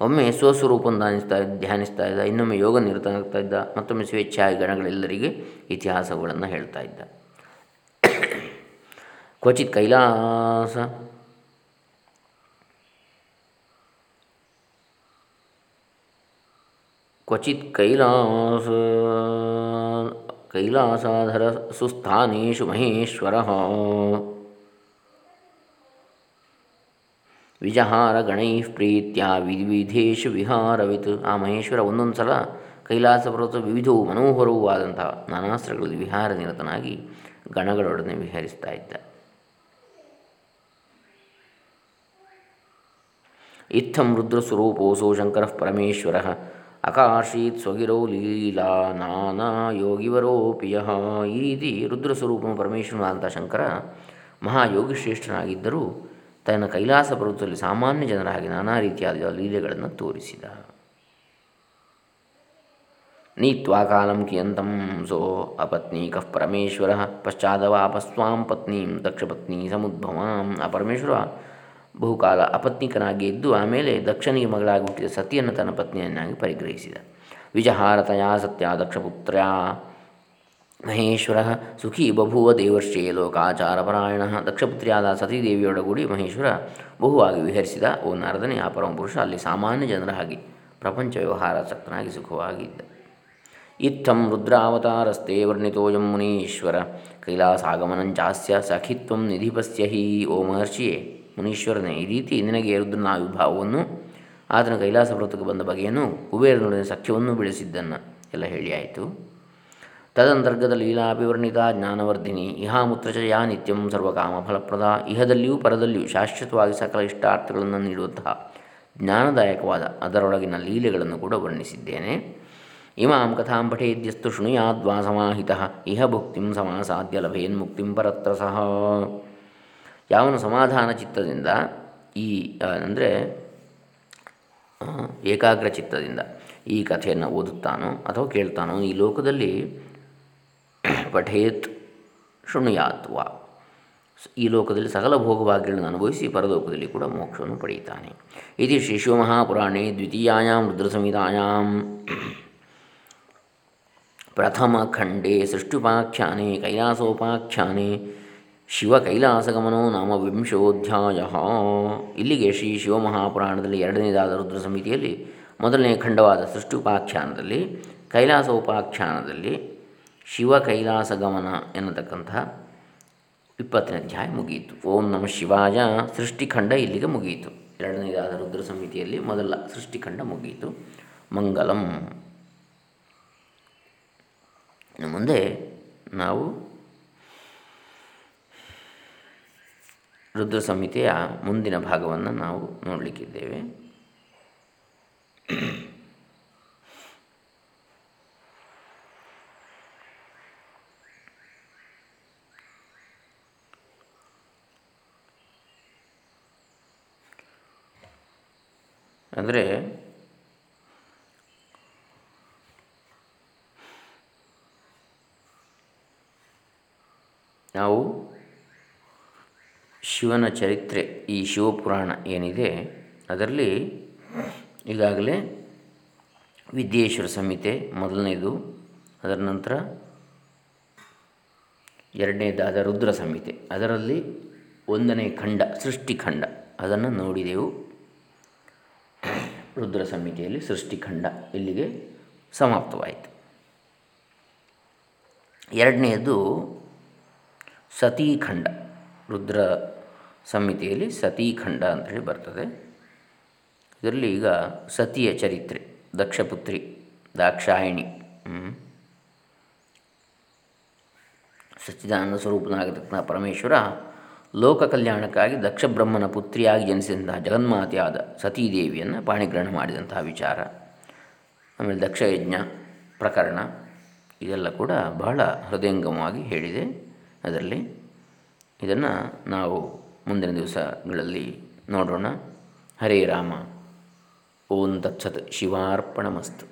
ಒಮ್ಮೆ ಸ್ವಸ್ವರೂಪವನ್ನು ಧ್ಯಾನಿಸ್ತಾ ಧ್ಯಾನಿಸ್ತಾ ಇದ್ದ ಇನ್ನೊಮ್ಮೆ ಯೋಗ ನಿರತನಾಗ್ತಾ ಇದ್ದ ಮತ್ತೊಮ್ಮೆ ಸ್ವೇಚ್ಛಾಯ ಗಣಗಳೆಲ್ಲರಿಗೆ ಇತಿಹಾಸಗಳನ್ನು ಹೇಳ್ತಾ ಇದ್ದ. ಕ್ವಚಿತ್ ಕೈಲಾಸ ಕ್ವಚಿತ್ ಕೈಲಾಸ ಕೈಲಾಸಾಧರ ಸುಸ್ಥಾನೇಶು ಮಹೇಶ್ವರ ವಿಜಹಾರ ಗಣೈ ಪ್ರೀತ್ಯ ವಿವಿಧೇಶು ವಿಹಾರವಿತ್ ಆ ಮಹೇಶ್ವರ ಒಂದೊಂದು ಸಲ ಕೈಲಾಸ ಪರ್ವತ ವಿವಿಧವು ಮನೋಹರವೂ ಆದಂತಹ ನಾನಾಸ್ತ್ರಗಳಲ್ಲಿ ವಿಹಾರ ನಿರತನಾಗಿ ಗಣಗಳೊಡನೆ ವಿಹರಿಸ್ತಾ ಇದ್ದ. ಇತ್ತಂ ರುದ್ರಸ್ವರೂಪೋಸೋ ಶಂಕರ ಪರಮೇಶ್ವರ ಅಕಾಶೀತ್ ಸ್ವಗಿರೋ ಲೀಲಾ, ನಾನಾ ಯೋಗಿವರೋಪಿಯ ಈ ರೀತಿ ರುದ್ರಸ್ವರೂಪನು ಪರಮೇಶ್ವರನಾದಂಥ ಶಂಕರ ಮಹಾಯೋಗಿಶ್ರೇಷ್ಠನಾಗಿದ್ದರೂ ತನ್ನ ಕೈಲಾಸ ಪರ್ವತದಲ್ಲಿ ಸಾಮಾನ್ಯ ಜನರಾಗಿ ನಾನಾ ರೀತಿಯಾದ ಲೀಲೆಗಳನ್ನು ತೋರಿಸಿದ. ನೀತ್ವಾ ಕಾಲಂ ಕಿಯಂತಂ ಸೋ ಅಪತ್ನೀಕ ಪರಮೇಶ್ವರ. ಪಶ್ಚಾದವಾಪಸ್ವಾಂ ಪತ್ನೀಂ ದಕ್ಷಪತ್ನಿ ಸಮುದ್ಭವಾಂ. ಆ ಪರಮೇಶ್ವರ ಬಹುಕಾಲ ಅಪತ್ನಿಕನಾಗಿ ಇದ್ದು ಆಮೇಲೆ ದಕ್ಷನಿಗೆ ಮಗಳಾಗಿ ಹುಟ್ಟಿದ ಸತಿಯನ್ನು ತನ್ನ ಪತ್ನಿಯನ್ನಾಗಿ ಪರಿಗ್ರಹಿಸಿದ. ವಿಜಹಾರತಯಾ ಸತ್ಯ ದಕ್ಷಪುತ್ರ ಮಹೇಶ್ವರ ಸುಖಿ ಬಭುವ ದೇವರ್ಷೇ ಲೋಕಾಚಾರಪರಾಯಣ. ದಕ್ಷಪುತ್ರಿಯಾದ ಸತೀದೇವಿಯೊಡಗೂಡಿ ಮಹೇಶ್ವರ ಬಹುವಾಗಿ ವಿಹರಿಸಿದ. ಓ ನಾರದನೇ, ಆ ಪರಮಪುರುಷ ಅಲ್ಲಿ ಸಾಮಾನ್ಯ ಜನರ ಹಾಗೆ ಪ್ರಪಂಚ ವ್ಯವಹಾರ ಸಕ್ತನಾಗಿ ಸುಖವಾಗಿದ್ದ. ಇತ್ತಂ ರುದ್ರಾವತಾರಸ್ತೆ ವರ್ಣಿತೋಯಂ ಮುನೀಶ್ವರ. ಕೈಲಾಸಾಗಮನಂಚಾಸ್ಯ ಸಖಿತ್ವ ನಿಧಿಪಸ್ಯ ಹಿ ಓ ಮಹರ್ಷಿಯೇ. ಮುನೀಶ್ವರನೇ ಈ ರೀತಿ ನಿನಗೆ ರುದ್ರನ ಆವಿರ್ಭಾವವನ್ನು ಆತನ ಕೈಲಾಸ ಪರ್ವತಕ್ಕೆ ಬಂದ ಬಗೆಯನ್ನು ಕುಬೇರನೊಡನೆ ಸಖ್ಯವನ್ನು ಬೆಳೆಸಿದ್ದನ್ನು ಎಲ್ಲ ಹೇಳಿ ಆಯಿತು. ತದಂತರ್ಗತ ಲೀಲಾಭಿವರ್ಣಿತ ಜ್ಞಾನವರ್ಧಿನಿ ಇಹಾ ಚ ಯಾ ನಿತ್ಯಂ ಸರ್ವಕಾಮ ಫಲಪ್ರದ, ಇಹದಲ್ಲಿಯೂ ಪರದಲ್ಲಿಯೂ ಶಾಶ್ವತವಾಗಿ ಸಕಲ ಇಷ್ಟಾರ್ಥಗಳನ್ನು ನೀಡುವಂತಹ ಜ್ಞಾನದಾಯಕವಾದ ಅದರೊಳಗಿನ ಲೀಲೆಗಳನ್ನು ಕೂಡ ವರ್ಣಿಸಿದ್ದೇನೆ. ಇಮಾಂ ಕಥಾಂ ಪಠೇದ್ಯಸ್ತು ಶೃಣುಯಾದ್ವಾ ಸಮಾಹಿತಃ ಇಹ ಭುಕ್ತಿಂ ಸಮಾಸಾಧ್ಯ ಲಭೇನ್ ಮುಕ್ತಿಂ ಪರತ್ರ ಸಹ ಯಾವನು ಸಮಾಧಾನ ಚಿತ್ತದಿಂದ ಈ ಅಂದರೆ ಏಕಾಗ್ರ ಚಿತ್ತದಿಂದ ಈ ಕಥೆಯನ್ನು ಓದುತ್ತಾನೋ ಅಥವಾ ಕೇಳ್ತಾನೋ ಈ ಲೋಕದಲ್ಲಿ ಪಠೇತ್ ಶೃಣುಯಾತ್ವ. ಈ ಲೋಕದಲ್ಲಿ ಸಕಲ ಭೋಗಭಾಗ್ಯಗಳನ್ನು ಅನುಭವಿಸಿ ಪರಲೋಕದಲ್ಲಿ ಕೂಡ ಮೋಕ್ಷವನ್ನು ಪಡೆಯುತ್ತಾನೆ. ಇದು ಶ್ರೀ ಶಿವಮಹಾಪುರಾಣೇ ದ್ವಿತೀಯಾಂ ಪ್ರಥಮ ಖಂಡೇ ಸೃಷ್ಟಿಪಾಖ್ಯಾನೆ ಕೈಲಾಸೋಪಾಖ್ಯಾನೆ. ಶಿವ ಕೈಲಾಸಗಮನೋ ನಾಮ ವಿಂಶೋಧ್ಯಾಯ. ಇಲ್ಲಿಗೆ ಶ್ರೀ ಶಿವಮಹಾಪುರಾಣದಲ್ಲಿ ಎರಡನೇದಾದ ರುದ್ರ ಸಮಿತಿಯಲ್ಲಿ ಮೊದಲನೇ ಖಂಡವಾದ ಸೃಷ್ಟಿ ಉಪಾಕ್ಷಾನದಲ್ಲಿ ಕೈಲಾಸ ಕೈಲಾಸೋಪಾಖ್ಯಾನದಲ್ಲಿ ಶಿವ ಕೈಲಾಸ ಗಮನ ಎನ್ನತಕ್ಕಂತಹ ಇಪ್ಪತ್ತನೇ ಅಧ್ಯಾಯ ಮುಗಿಯಿತು. ಓಂ ನಮ ಶಿವಾಯ. ಸೃಷ್ಟಿಖಂಡ ಇಲ್ಲಿಗೆ ಮುಗಿಯಿತು. ಎರಡನೇದಾದ ರುದ್ರ ಸಮಿತಿಯಲ್ಲಿ ಮೊದಲ ಸೃಷ್ಟಿಖಂಡ ಮುಗಿಯಿತು. ಮಂಗಲಂ. ಮುಂದೆ ನಾವು ರುದ್ರ ಸಂಹಿತೆಯ ಮುಂದಿನ ಭಾಗವನ್ನು ನಾವು ನೋಡಲಿಕ್ಕಿದ್ದೇವೆ. ಅಂದರೆ ನಾವು ಶಿವನ ಚರಿತ್ರೆ ಈ ಶಿವಪುರಾಣ ಏನಿದೆ, ಅದರಲ್ಲಿ ಈಗಾಗಲೇ ವಿದ್ಯೇಶ್ವರ ಸಂಹಿತೆ ಮೊದಲನೇದು, ಅದರ ನಂತರ ಎರಡನೇದಾದ ರುದ್ರ ಸಂಹಿತೆ. ಅದರಲ್ಲಿ ಒಂದನೇ ಖಂಡ ಸೃಷ್ಟಿಖಂಡ ಅದನ್ನು ನೋಡಿದೆವು. ರುದ್ರ ಸಂಹಿತೆಯಲ್ಲಿ ಸೃಷ್ಟಿಖಂಡ ಇಲ್ಲಿಗೆ ಸಮಾಪ್ತವಾಯಿತು. ಎರಡನೆಯದು ಸತೀಖಂಡ, ರುದ್ರ ಸಂಹಿತೆಯಲ್ಲಿ ಸತೀಖಂಡ ಅಂತೇಳಿ ಬರ್ತದೆ. ಇದರಲ್ಲಿ ಈಗ ಸತಿಯ ಚರಿತ್ರೆ, ದಕ್ಷಪುತ್ರಿ, ದಾಕ್ಷಾಯಿಣಿ ಸಚ್ಚಿದಾನಂದ ಸ್ವರೂಪನಾಗತಕ್ಕ ಪರಮೇಶ್ವರ ಲೋಕ ಕಲ್ಯಾಣಕ್ಕಾಗಿ ದಕ್ಷ ಬ್ರಹ್ಮನ ಪುತ್ರಿಯಾಗಿ ಜನಿಸಿದಂತಹ ಜಗನ್ಮಾತೆಯಾದ ಸತೀದೇವಿಯನ್ನು ಪಾಣಿಗ್ರಹಣ ಮಾಡಿದಂತಹ ವಿಚಾರ. ಆಮೇಲೆ ದಕ್ಷಯಜ್ಞ ಪ್ರಕರಣ, ಇದೆಲ್ಲ ಕೂಡ ಬಹಳ ಹೃದಯಂಗಮವಾಗಿ ಹೇಳಿದೆ. ಅದರಲ್ಲಿ ಇದನ್ನು ನಾವು ಮುಂದಿನ ದಿವಸಗಳಲ್ಲಿ ನೋಡೋಣ. ಹರೇ ರಾಮ. ಓಂ ತತ್ಸತ್. ಶಿವಾರ್ಪಣಮಸ್ತು.